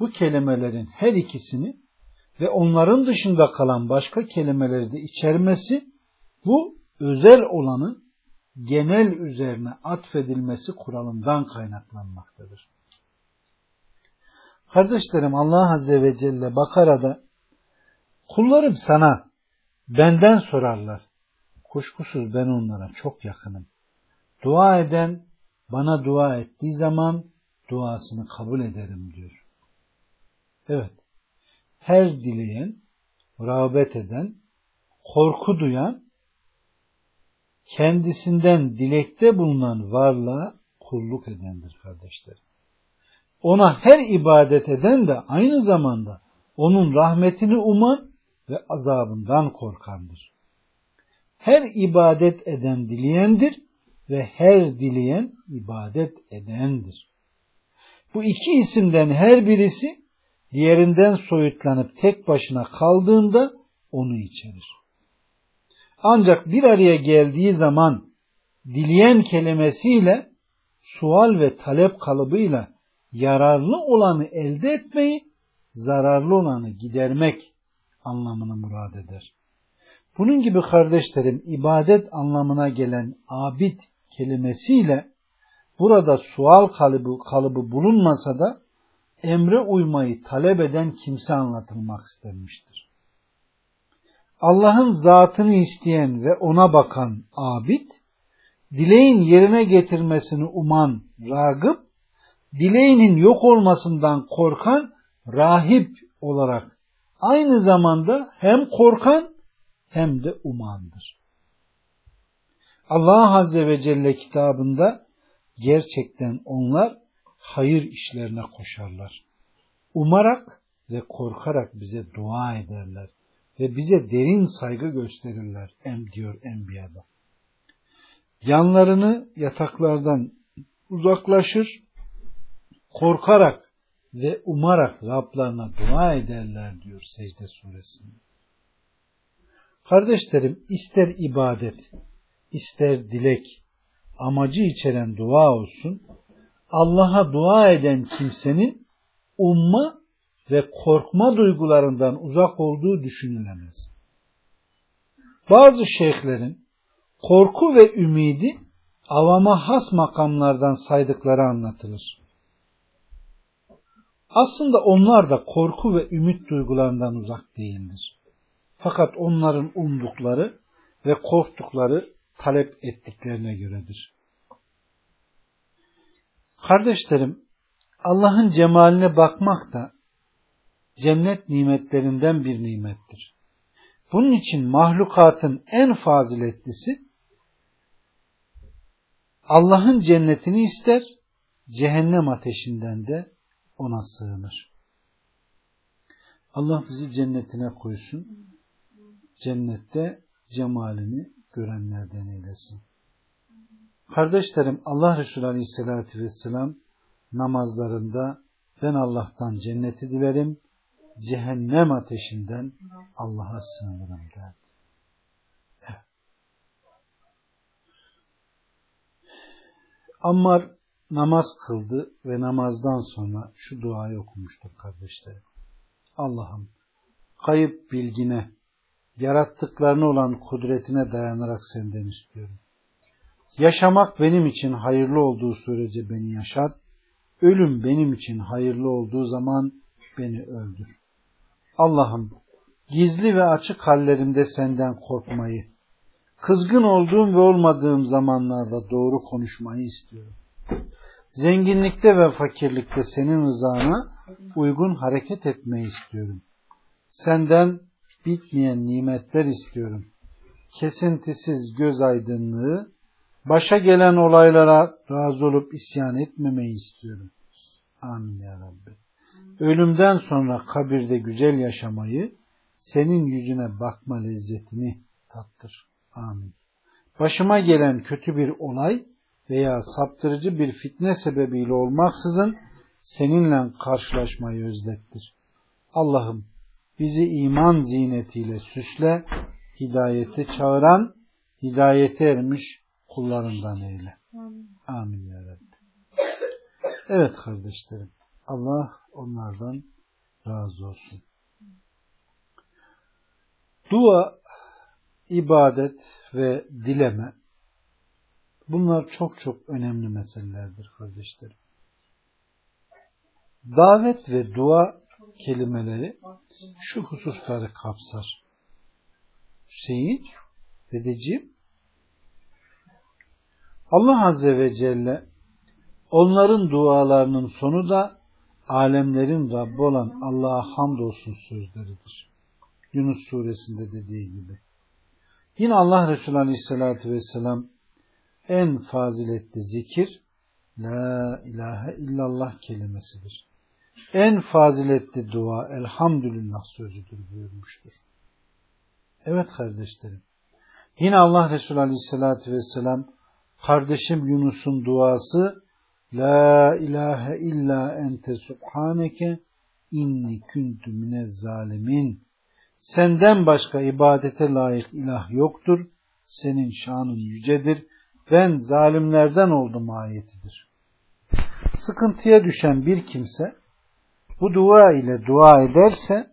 A: bu kelimelerin her ikisini ve onların dışında kalan başka kelimeleri de içermesi bu özel olanın genel üzerine atfedilmesi kuralından kaynaklanmaktadır. Kardeşlerim Allah Azze ve Celle Bakara'da kullarım sana benden sorarlar. Kuşkusuz ben onlara çok yakınım. Dua eden bana dua ettiği zaman duasını kabul ederim diyor. Evet. Her dileyen, rağbet eden, korku duyan, kendisinden dilekte bulunan varlığa kulluk edendir kardeşler. Ona her ibadet eden de aynı zamanda onun rahmetini uman ve azabından korkandır. Her ibadet eden dileyendir ve her dileyen ibadet edendir. Bu iki isimden her birisi diğerinden soyutlanıp tek başına kaldığında onu içerir. Ancak bir araya geldiği zaman dileyen kelimesiyle sual ve talep kalıbıyla yararlı olanı elde etmeyi, zararlı olanı gidermek anlamını murad eder. Bunun gibi kardeşlerim ibadet anlamına gelen abid kelimesiyle burada sual kalıbı, kalıbı bulunmasa da emre uymayı talep eden kimse anlatılmak istenmiştir. Allah'ın zatını isteyen ve ona bakan abid, dileğin yerine getirmesini uman ragıp, dileğinin yok olmasından korkan rahip olarak aynı zamanda hem korkan hem de umandır. Allah Azze ve Celle kitabında Gerçekten onlar hayır işlerine koşarlar. Umarak ve korkarak bize dua ederler ve bize derin saygı gösterirler em diyor Enbiya'da. Yanlarını yataklardan uzaklaşır, korkarak ve umarak Rablarına dua ederler diyor secde suresinde. Kardeşlerim ister ibadet, ister dilek, amacı içeren dua olsun, Allah'a dua eden kimsenin umma ve korkma duygularından uzak olduğu düşünülemez. Bazı şeyhlerin korku ve ümidi avama has makamlardan saydıkları anlatılır. Aslında onlar da korku ve ümit duygularından uzak değildir. Fakat onların umdukları ve korktukları talep ettiklerine göredir. Kardeşlerim, Allah'ın cemaline bakmak da cennet nimetlerinden bir nimettir. Bunun için mahlukatın en faziletlisi Allah'ın cennetini ister, cehennem ateşinden de ona sığınır. Allah bizi cennetine koysun. Cennette cemalini görenlerden eylesin. Kardeşlerim Allah Resulü Aleyhisselatü Vesselam namazlarında ben Allah'tan cenneti dilerim, cehennem ateşinden Allah'a sığınırım derdi. Evet. Ammar namaz kıldı ve namazdan sonra şu duayı okumuştuk kardeşlerim. Allah'ım kayıp bilgine, yarattıklarına olan kudretine dayanarak senden istiyorum. Yaşamak benim için hayırlı olduğu sürece beni yaşat, ölüm benim için hayırlı olduğu zaman beni öldür. Allah'ım gizli ve açık hallerimde senden korkmayı, kızgın olduğum ve olmadığım zamanlarda doğru konuşmayı istiyorum. Zenginlikte ve fakirlikte senin rızana uygun hareket etmeyi istiyorum. Senden bitmeyen nimetler istiyorum. Kesintisiz göz aydınlığı, başa gelen olaylara razı olup isyan etmemeyi istiyorum. Amin ya Rabbi. Ölümden sonra kabirde güzel yaşamayı, senin yüzüne bakma lezzetini tattır. Amin. Başıma gelen kötü bir olay veya saptırıcı bir fitne sebebiyle olmaksızın seninle karşılaşmayı özlettir. Allah'ım bizi iman zinetiyle süsle, hidayete çağıran, hidayete ermiş kullarından eyle. Amin ya Rabbi. Evet kardeşlerim. Allah onlardan razı olsun. Dua, ibadet ve dileme bunlar çok çok önemli meselelerdir kardeşlerim. Davet ve dua kelimeleri şu hususları kapsar. Hüseyin, dedeciğim, Allah Azze ve Celle onların dualarının sonu da alemlerin Rabbi olan Allah'a hamdolsun sözleridir. Yunus suresinde dediği gibi. Yine Allah Resulü Aleyhisselatü Vesselam en faziletli zikir La ilahe illallah kelimesidir. En faziletli dua elhamdülillah sözüdür buyurmuştur. Evet kardeşlerim. Yine Allah Resulü Aleyhisselatü Vesselam kardeşim Yunus'un duası La ilahe illa ente subhaneke inni kuntu minez zalimin. Senden başka ibadete layık ilah yoktur. Senin şanın yücedir. Ben zalimlerden oldum ayetidir. Sıkıntıya düşen bir kimse bu dua ile dua ederse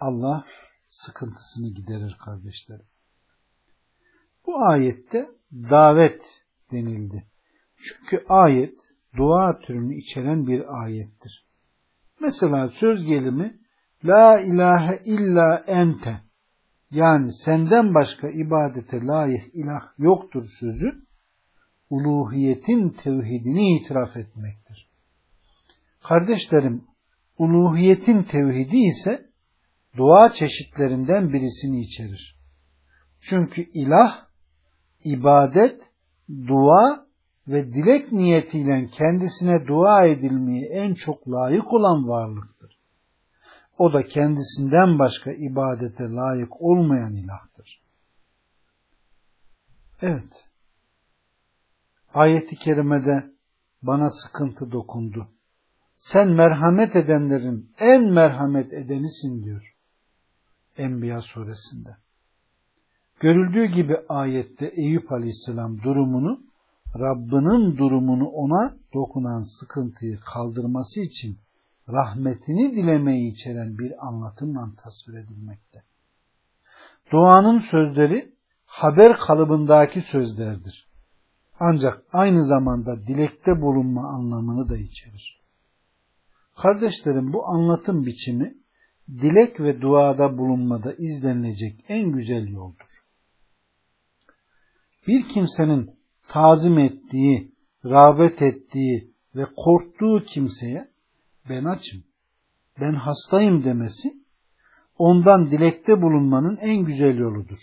A: Allah sıkıntısını giderir kardeşlerim. Bu ayette davet denildi. Çünkü ayet dua türünü içeren bir ayettir. Mesela söz gelimi La ilahe illa ente yani senden başka ibadete layık ilah yoktur sözü uluhiyetin tevhidini itiraf etmektir. Kardeşlerim, uluhiyetin tevhidi ise dua çeşitlerinden birisini içerir. Çünkü ilah, ibadet, dua ve dilek niyetiyle kendisine dua edilmeye en çok layık olan varlıktır. O da kendisinden başka ibadete layık olmayan ilahtır. Evet. Ayeti kerimede bana sıkıntı dokundu. Sen merhamet edenlerin en merhamet edenisin diyor. Enbiya suresinde. Görüldüğü gibi ayette Eyüp Aleyhisselam durumunu Rabbinin durumunu ona dokunan sıkıntıyı kaldırması için rahmetini dilemeyi içeren bir anlatımla tasvir edilmekte. Duanın sözleri haber kalıbındaki sözlerdir. Ancak aynı zamanda dilekte bulunma anlamını da içerir. Kardeşlerim bu anlatım biçimi dilek ve duada bulunmada izlenilecek en güzel yoldur. Bir kimsenin tazim ettiği, rağbet ettiği ve korktuğu kimseye ben açım, ben hastayım demesi ondan dilekte bulunmanın en güzel yoludur.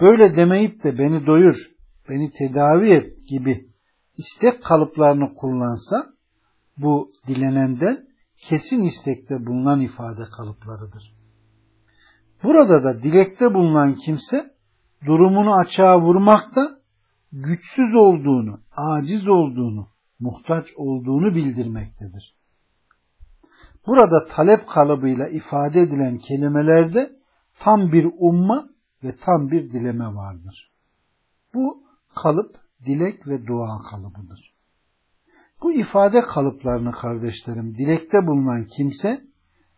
A: Böyle demeyip de beni doyur, beni tedavi et gibi istek kalıplarını kullansa bu dilenenden kesin istekte bulunan ifade kalıplarıdır. Burada da dilekte bulunan kimse durumunu açığa vurmakta güçsüz olduğunu, aciz olduğunu, muhtaç olduğunu bildirmektedir. Burada talep kalıbıyla ifade edilen kelimelerde tam bir umma ve tam bir dileme vardır. Bu kalıp dilek ve dua kalıbıdır. Bu ifade kalıplarını kardeşlerim dilekte bulunan kimse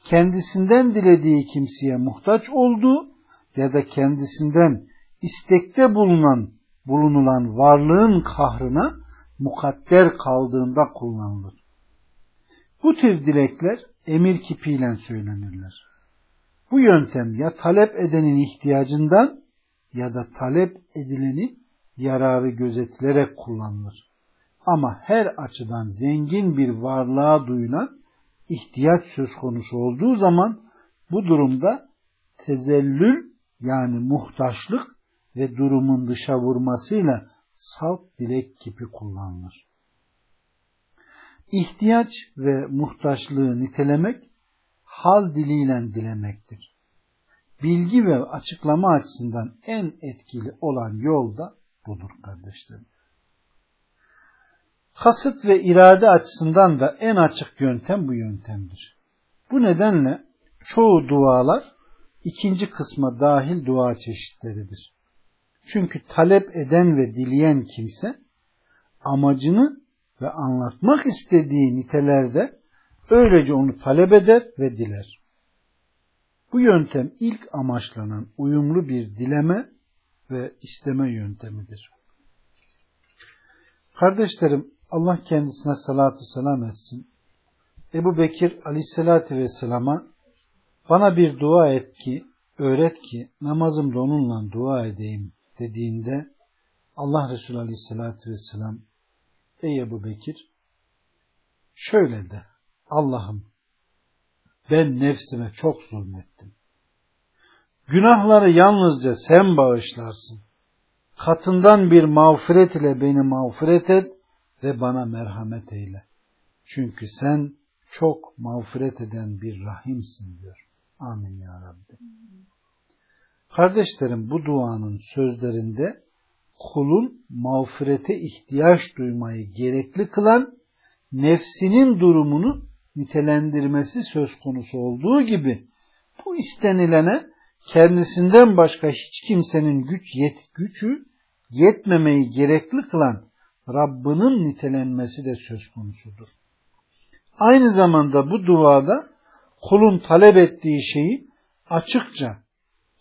A: kendisinden dilediği kimseye muhtaç olduğu ya da kendisinden istekte bulunan bulunulan varlığın kahrına mukadder kaldığında kullanılır. Bu tür dilekler emir kipiyle söylenirler. Bu yöntem ya talep edenin ihtiyacından ya da talep edilenin yararı gözetilerek kullanılır. Ama her açıdan zengin bir varlığa duyulan ihtiyaç söz konusu olduğu zaman bu durumda tezellül yani muhtaçlık ve durumun dışa vurmasıyla salt dilek gibi kullanılır. İhtiyaç ve muhtaçlığı nitelemek hal diliyle dilemektir. Bilgi ve açıklama açısından en etkili olan yol da budur kardeşlerim. Kasıt ve irade açısından da en açık yöntem bu yöntemdir. Bu nedenle çoğu dualar ikinci kısma dahil dua çeşitleridir. Çünkü talep eden ve dileyen kimse amacını ve anlatmak istediği nitelerde öylece onu talep eder ve diler. Bu yöntem ilk amaçlanan uyumlu bir dileme ve isteme yöntemidir. Kardeşlerim Allah kendisine salatu selam etsin. Ebu Bekir aleyhissalatü vesselama bana bir dua et ki, öğret ki namazımda onunla dua edeyim dediğinde Allah Resulü Aleyhisselatü Vesselam Ey Ebu Bekir şöyle de Allah'ım ben nefsime çok zulmettim. Günahları yalnızca sen bağışlarsın. Katından bir mağfiret ile beni mağfiret et ve bana merhamet eyle. Çünkü sen çok mağfiret eden bir rahimsin diyor. Amin ya Rabbi. Kardeşlerim bu duanın sözlerinde kulun mağfirete ihtiyaç duymayı gerekli kılan nefsinin durumunu nitelendirmesi söz konusu olduğu gibi bu istenilene kendisinden başka hiç kimsenin güç yet, gücü yetmemeyi gerekli kılan Rabbinin nitelenmesi de söz konusudur. Aynı zamanda bu duada kulun talep ettiği şeyi açıkça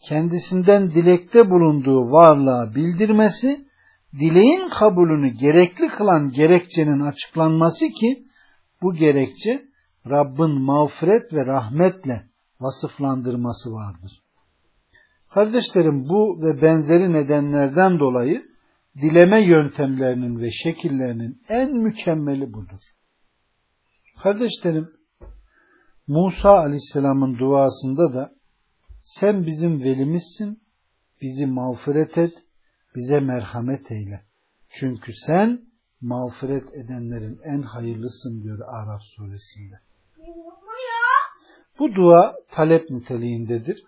A: kendisinden dilekte bulunduğu varlığa bildirmesi, dileğin kabulünü gerekli kılan gerekçenin açıklanması ki bu gerekçe Rabbin mağfiret ve rahmetle vasıflandırması vardır. Kardeşlerim bu ve benzeri nedenlerden dolayı dileme yöntemlerinin ve şekillerinin en mükemmeli budur. Kardeşlerim Musa Aleyhisselam'ın duasında da sen bizim velimizsin, bizi mağfiret et, bize merhamet eyle. Çünkü sen mağfiret edenlerin en hayırlısın diyor Araf suresinde. Bu dua talep niteliğindedir.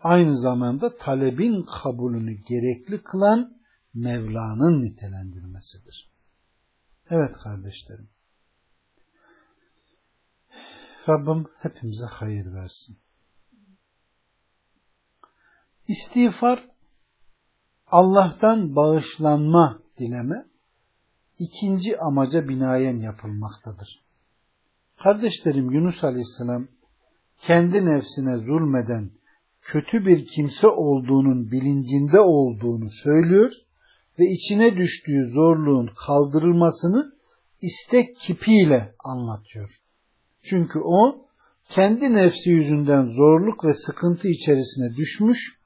A: Aynı zamanda talebin kabulünü gerekli kılan Mevla'nın nitelendirmesidir. Evet kardeşlerim. Rabbim hepimize hayır versin. İstiğfar Allah'tan bağışlanma dileme ikinci amaca binaen yapılmaktadır. Kardeşlerim Yunus Aleyhisselam kendi nefsine zulmeden kötü bir kimse olduğunun bilincinde olduğunu söylüyor ve içine düştüğü zorluğun kaldırılmasını istek kipiyle anlatıyor. Çünkü o kendi nefsi yüzünden zorluk ve sıkıntı içerisine düşmüş,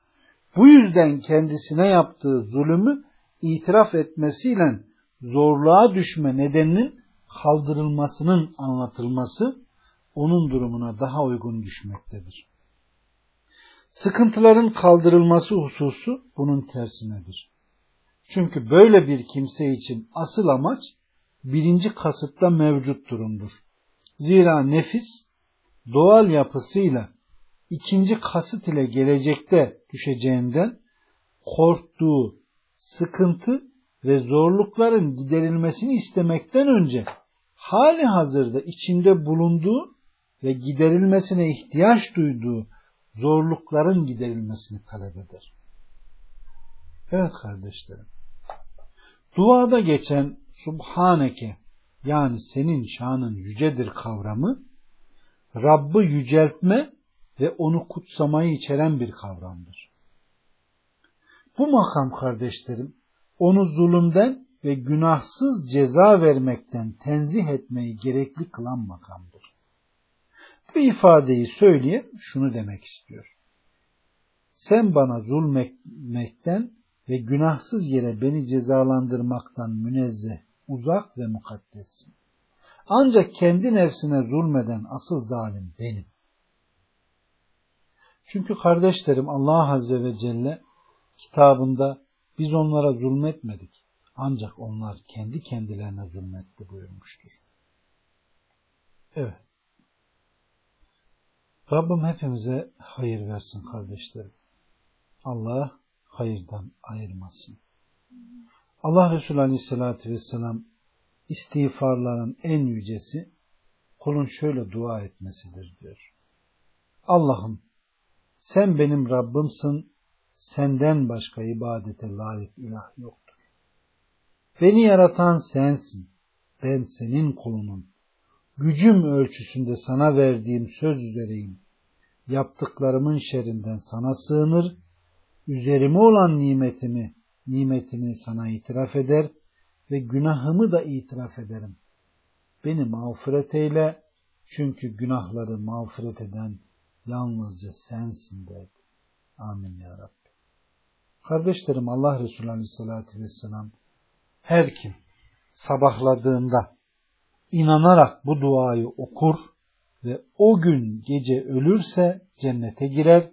A: bu yüzden kendisine yaptığı zulümü itiraf etmesiyle zorluğa düşme nedeninin kaldırılmasının anlatılması onun durumuna daha uygun düşmektedir. Sıkıntıların kaldırılması hususu bunun tersinedir. Çünkü böyle bir kimse için asıl amaç birinci kasıtta mevcut durumdur. Zira nefis doğal yapısıyla ikinci kasıt ile gelecekte düşeceğinden korktuğu sıkıntı ve zorlukların giderilmesini istemekten önce hali hazırda içinde bulunduğu ve giderilmesine ihtiyaç duyduğu zorlukların giderilmesini talep eder. Evet kardeşlerim. Duada geçen Subhaneke yani senin şanın yücedir kavramı Rabb'ı yüceltme ve onu kutsamayı içeren bir kavramdır. Bu makam kardeşlerim onu zulümden ve günahsız ceza vermekten tenzih etmeyi gerekli kılan makamdır. Bu ifadeyi söyleye şunu demek istiyor. Sen bana zulmetmekten ve günahsız yere beni cezalandırmaktan münezzeh, uzak ve mukaddessin. Ancak kendi nefsine zulmeden asıl zalim benim. Çünkü kardeşlerim Allah Azze ve Celle kitabında biz onlara zulmetmedik. Ancak onlar kendi kendilerine zulmetti buyurmuştur. Evet. Rabbim hepimize hayır versin kardeşlerim. Allah hayırdan ayırmasın. Allah Resulü Aleyhisselatü Vesselam istiğfarların en yücesi kulun şöyle dua etmesidir diyor. Allah'ım sen benim Rabbimsin, senden başka ibadete layık ilah yoktur. Beni yaratan sensin, ben senin kulunum. Gücüm ölçüsünde sana verdiğim söz üzereyim. Yaptıklarımın şerinden sana sığınır, üzerime olan nimetimi, nimetini sana itiraf eder ve günahımı da itiraf ederim. Beni mağfiret eyle, çünkü günahları mağfiret eden yalnızca sensin derdi. Amin ya Rabbi. Kardeşlerim Allah Resulü Aleyhisselatü Vesselam her kim sabahladığında inanarak bu duayı okur ve o gün gece ölürse cennete girer.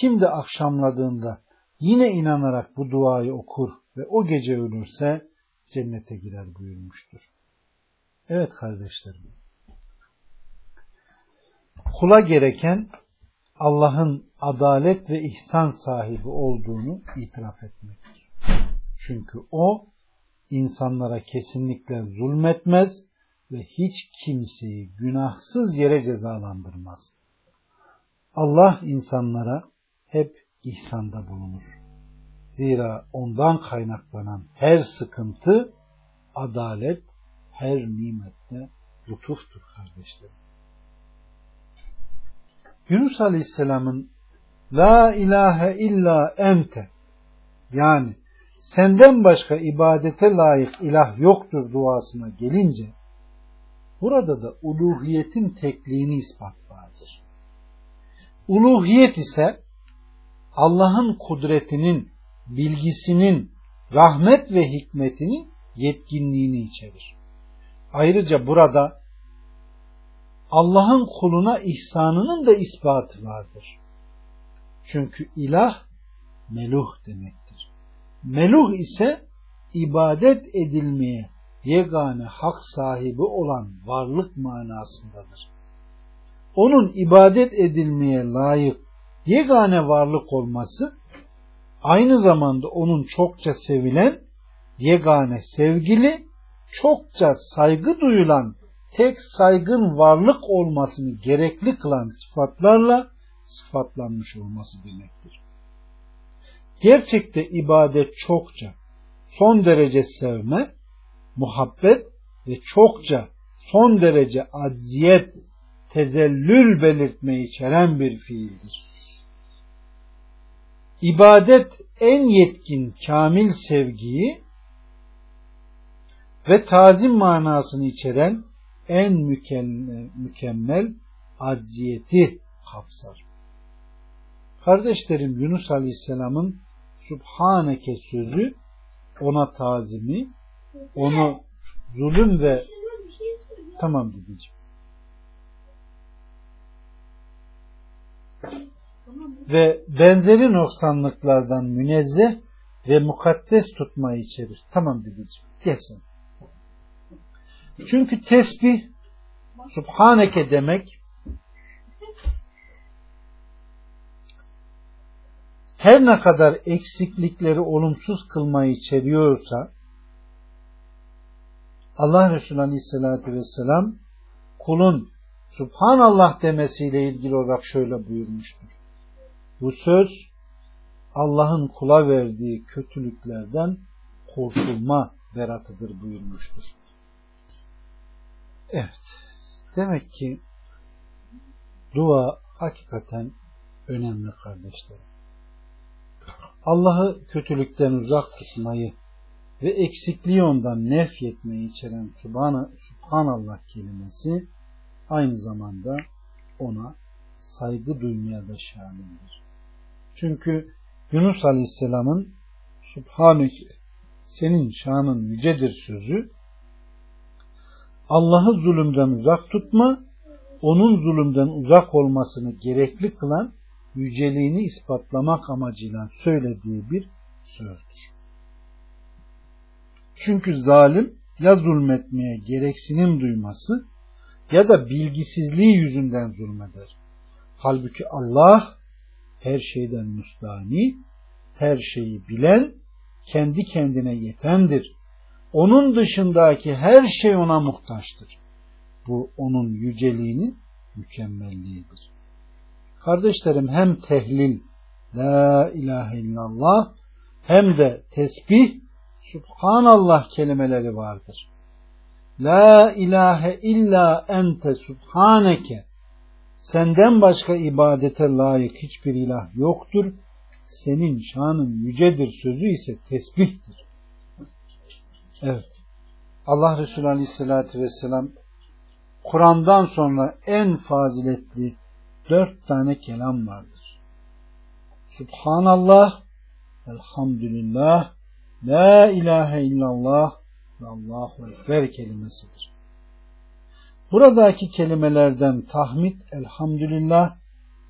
A: Kim de akşamladığında yine inanarak bu duayı okur ve o gece ölürse cennete girer buyurmuştur. Evet kardeşlerim. Kula gereken Allah'ın adalet ve ihsan sahibi olduğunu itiraf etmektir. Çünkü o insanlara kesinlikle zulmetmez ve hiç kimseyi günahsız yere cezalandırmaz. Allah insanlara hep ihsanda bulunur. Zira ondan kaynaklanan her sıkıntı adalet, her nimette lütuftur kardeşlerim. Yunus Aleyhisselam'ın La ilahe illa ente yani senden başka ibadete layık ilah yoktur duasına gelince burada da uluhiyetin tekliğini ispat vardır. Uluhiyet ise Allah'ın kudretinin, bilgisinin, rahmet ve hikmetinin yetkinliğini içerir. Ayrıca burada Allah'ın kuluna ihsanının da ispatı vardır. Çünkü ilah meluh demektir. Meluh ise ibadet edilmeye yegane hak sahibi olan varlık manasındadır. Onun ibadet edilmeye layık yegane varlık olması aynı zamanda onun çokça sevilen yegane sevgili çokça saygı duyulan tek saygın varlık olmasını gerekli kılan sıfatlarla sıfatlanmış olması demektir. Gerçekte ibadet çokça, son derece sevme, muhabbet ve çokça son derece acziyet, tezellül belirtme içeren bir fiildir. İbadet en yetkin kamil sevgiyi ve tazim manasını içeren en mükemmel, acziyeti kapsar. Kardeşlerim Yunus Aleyhisselam'ın Subhaneke sözü ona tazimi, onu zulüm ve tamam dedeciğim. Ve benzeri noksanlıklardan münezzeh ve mukaddes tutmayı içerir. Tamam dedeciğim. Gel. Çünkü tesbih Subhaneke demek her ne kadar eksiklikleri olumsuz kılmayı içeriyorsa Allah Resulü Aleyhisselatü Vesselam kulun Subhanallah demesiyle ilgili olarak şöyle buyurmuştur. Bu söz Allah'ın kula verdiği kötülüklerden kurtulma beratıdır buyurmuştur. Evet. Demek ki dua hakikaten önemli kardeşlerim. Allah'ı kötülükten uzak tutmayı ve eksikliği ondan nefyetmeyi içeren Subhanallah kelimesi aynı zamanda ona saygı duymaya da şamildir. Çünkü Yunus Aleyhisselam'ın Subhaneke senin şanın yücedir sözü Allah'ı zulümden uzak tutma, onun zulümden uzak olmasını gerekli kılan yüceliğini ispatlamak amacıyla söylediği bir sözdür. Çünkü zalim ya zulmetmeye gereksinim duyması ya da bilgisizliği yüzünden zulmeder. Halbuki Allah her şeyden müstani, her şeyi bilen, kendi kendine yetendir. Onun dışındaki her şey ona muhtaçtır. Bu onun yüceliğinin mükemmelliğidir. Kardeşlerim hem tehlil La ilahe illallah hem de tesbih Subhanallah kelimeleri vardır. La ilahe illa ente subhaneke Senden başka ibadete layık hiçbir ilah yoktur. Senin şanın yücedir sözü ise tesbihtir. Evet. Allah Resulü Aleyhisselatü Vesselam Kur'an'dan sonra en faziletli dört tane kelam vardır. Subhanallah, Elhamdülillah, La ilahe illallah ve Allahu Ekber kelimesidir. Buradaki kelimelerden tahmid, elhamdülillah,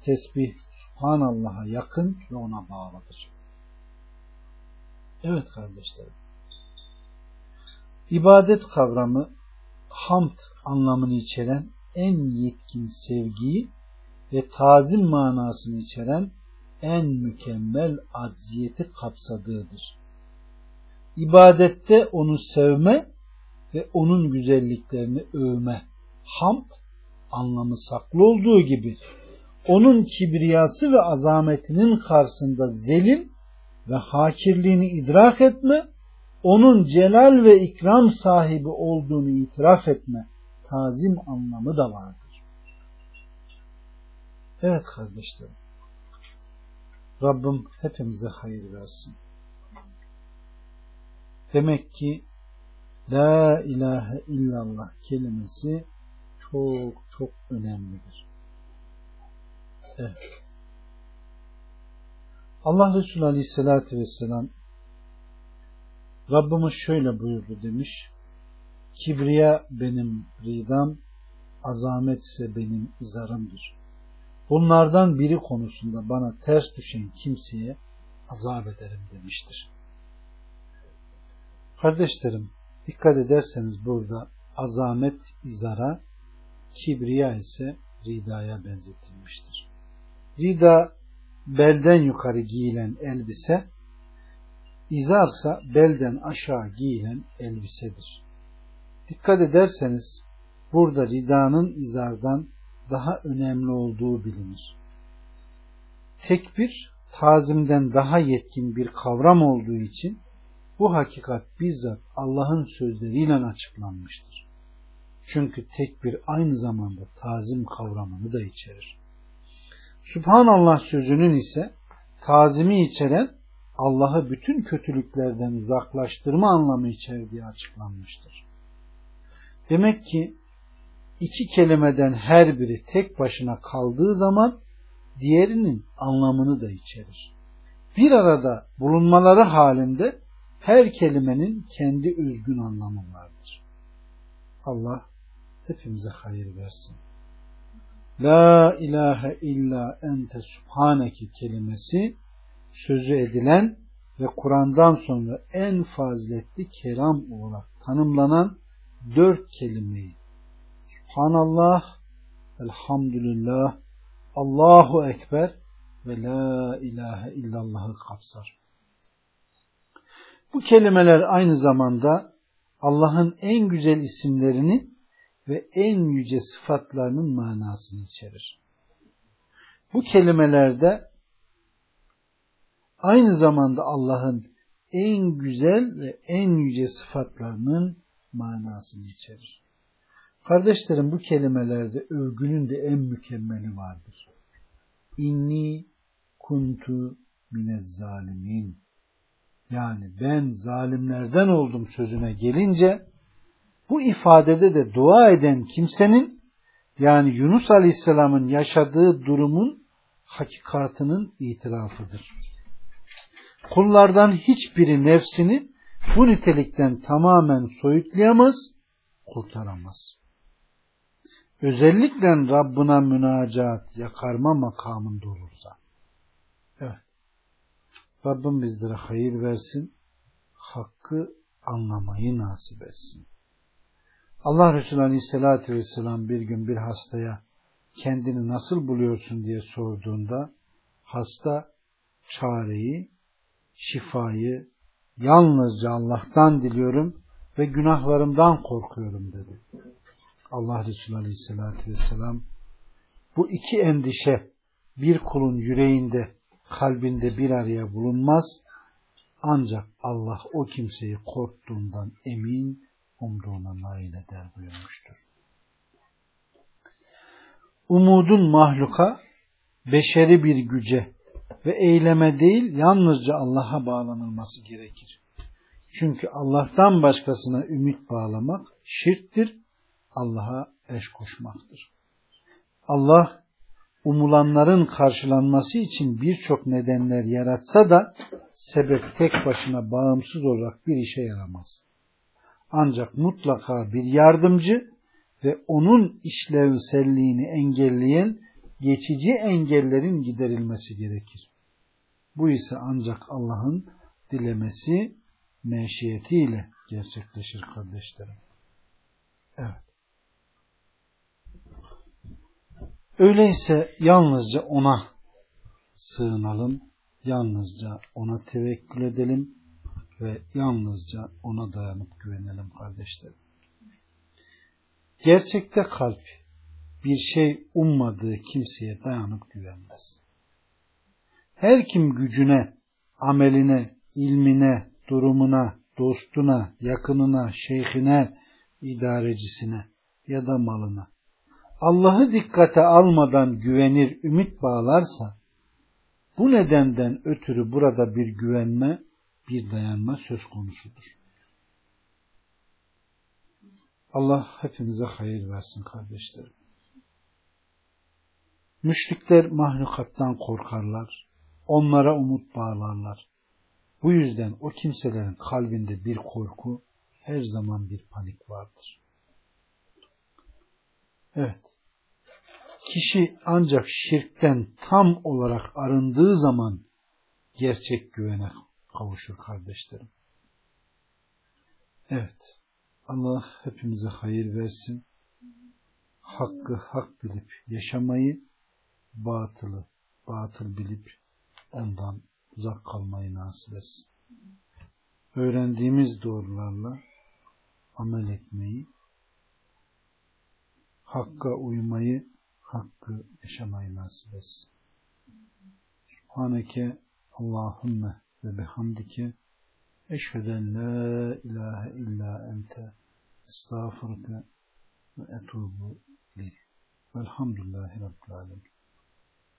A: tesbih, subhanallah'a yakın ve ona bağlıdır. Evet kardeşlerim. İbadet kavramı hamd anlamını içeren en yetkin sevgiyi ve tazim manasını içeren en mükemmel acziyeti kapsadığıdır. İbadette onu sevme ve onun güzelliklerini övme, hamd anlamı saklı olduğu gibi onun kibriyası ve azametinin karşısında zelil ve hakirliğini idrak etme, onun celal ve ikram sahibi olduğunu itiraf etme, tazim anlamı da vardır. Evet kardeşlerim. Rabbim hepimize hayır versin. Demek ki La ilahe illallah kelimesi çok çok önemlidir. Evet. Allah Resulü Aleyhisselatü Vesselam Rabbimiz şöyle buyurdu demiş. Kibriya benim ridam, azamet ise benim izarımdır. Bunlardan biri konusunda bana ters düşen kimseye azap ederim demiştir. Kardeşlerim, Dikkat ederseniz burada azamet izara, kibriya ise ridaya benzetilmiştir. Rida belden yukarı giyilen elbise, izarsa belden aşağı giyilen elbisedir. Dikkat ederseniz burada ridanın izardan daha önemli olduğu bilinir. Tekbir tazimden daha yetkin bir kavram olduğu için bu hakikat bizzat Allah'ın sözleriyle açıklanmıştır. Çünkü tekbir aynı zamanda tazim kavramını da içerir. Subhanallah sözünün ise tazimi içeren Allah'ı bütün kötülüklerden uzaklaştırma anlamı içerdiği açıklanmıştır. Demek ki iki kelimeden her biri tek başına kaldığı zaman diğerinin anlamını da içerir. Bir arada bulunmaları halinde her kelimenin kendi özgün anlamı vardır. Allah hepimize hayır versin. La ilahe illa ente subhaneki kelimesi sözü edilen ve Kur'an'dan sonra en faziletli kelam olarak tanımlanan dört kelimeyi Subhanallah, Elhamdülillah, Allahu Ekber ve La ilahe illallah'ı kapsar. Bu kelimeler aynı zamanda Allah'ın en güzel isimlerini ve en yüce sıfatlarının manasını içerir. Bu kelimelerde aynı zamanda Allah'ın en güzel ve en yüce sıfatlarının manasını içerir. Kardeşlerim bu kelimelerde övgünün de en mükemmeli vardır. İnni kuntu minez zalimin. Yani ben zalimlerden oldum sözüne gelince bu ifadede de dua eden kimsenin yani Yunus Aleyhisselam'ın yaşadığı durumun hakikatının itirafıdır. Kullardan hiçbiri nefsini bu nitelikten tamamen soyutlayamaz, kurtaramaz. Özellikle Rabbına münacat, yakarma makamında olursa. Evet. Rabbim bizlere hayır versin, hakkı anlamayı nasip etsin. Allah Resulü Aleyhisselatü Vesselam bir gün bir hastaya kendini nasıl buluyorsun diye sorduğunda hasta çareyi, şifayı yalnızca Allah'tan diliyorum ve günahlarımdan korkuyorum dedi. Allah Resulü Aleyhisselatü Vesselam bu iki endişe bir kulun yüreğinde, kalbinde bir araya bulunmaz ancak Allah o kimseyi korktuğundan emin umduğuna nail eder buyurmuştur. Umudun mahluka, beşeri bir güce ve eyleme değil yalnızca Allah'a bağlanılması gerekir. Çünkü Allah'tan başkasına ümit bağlamak şirktir, Allah'a eş koşmaktır. Allah umulanların karşılanması için birçok nedenler yaratsa da sebep tek başına bağımsız olarak bir işe yaramaz. Ancak mutlaka bir yardımcı ve onun işlevselliğini engelleyen geçici engellerin giderilmesi gerekir. Bu ise ancak Allah'ın dilemesi meşiyetiyle gerçekleşir kardeşlerim. Evet. Öyleyse yalnızca ona sığınalım, yalnızca ona tevekkül edelim ve yalnızca ona dayanıp güvenelim kardeşlerim. Gerçekte kalp bir şey ummadığı kimseye dayanıp güvenmez. Her kim gücüne, ameline, ilmine, durumuna, dostuna, yakınına, şeyhine, idarecisine ya da malına Allah'ı dikkate almadan güvenir, ümit bağlarsa bu nedenden ötürü burada bir güvenme, bir dayanma söz konusudur. Allah hepimize hayır versin kardeşlerim. Müşrikler mahlukattan korkarlar. Onlara umut bağlarlar. Bu yüzden o kimselerin kalbinde bir korku, her zaman bir panik vardır. Evet. Kişi ancak şirkten tam olarak arındığı zaman gerçek güvene kavuşur kardeşlerim. Evet. Allah hepimize hayır versin. Hakkı hak bilip yaşamayı, batılı batıl bilip ondan uzak kalmayı nasip etsin. Öğrendiğimiz doğrularla amel etmeyi, hakka uymayı, hakkı yaşamayı nasip etsin. Subhaneke Allahümme ve bihamdike eşheden la ilahe illa ente estağfurke ve etubu ileyh. Velhamdülillahi Rabbil Alemin.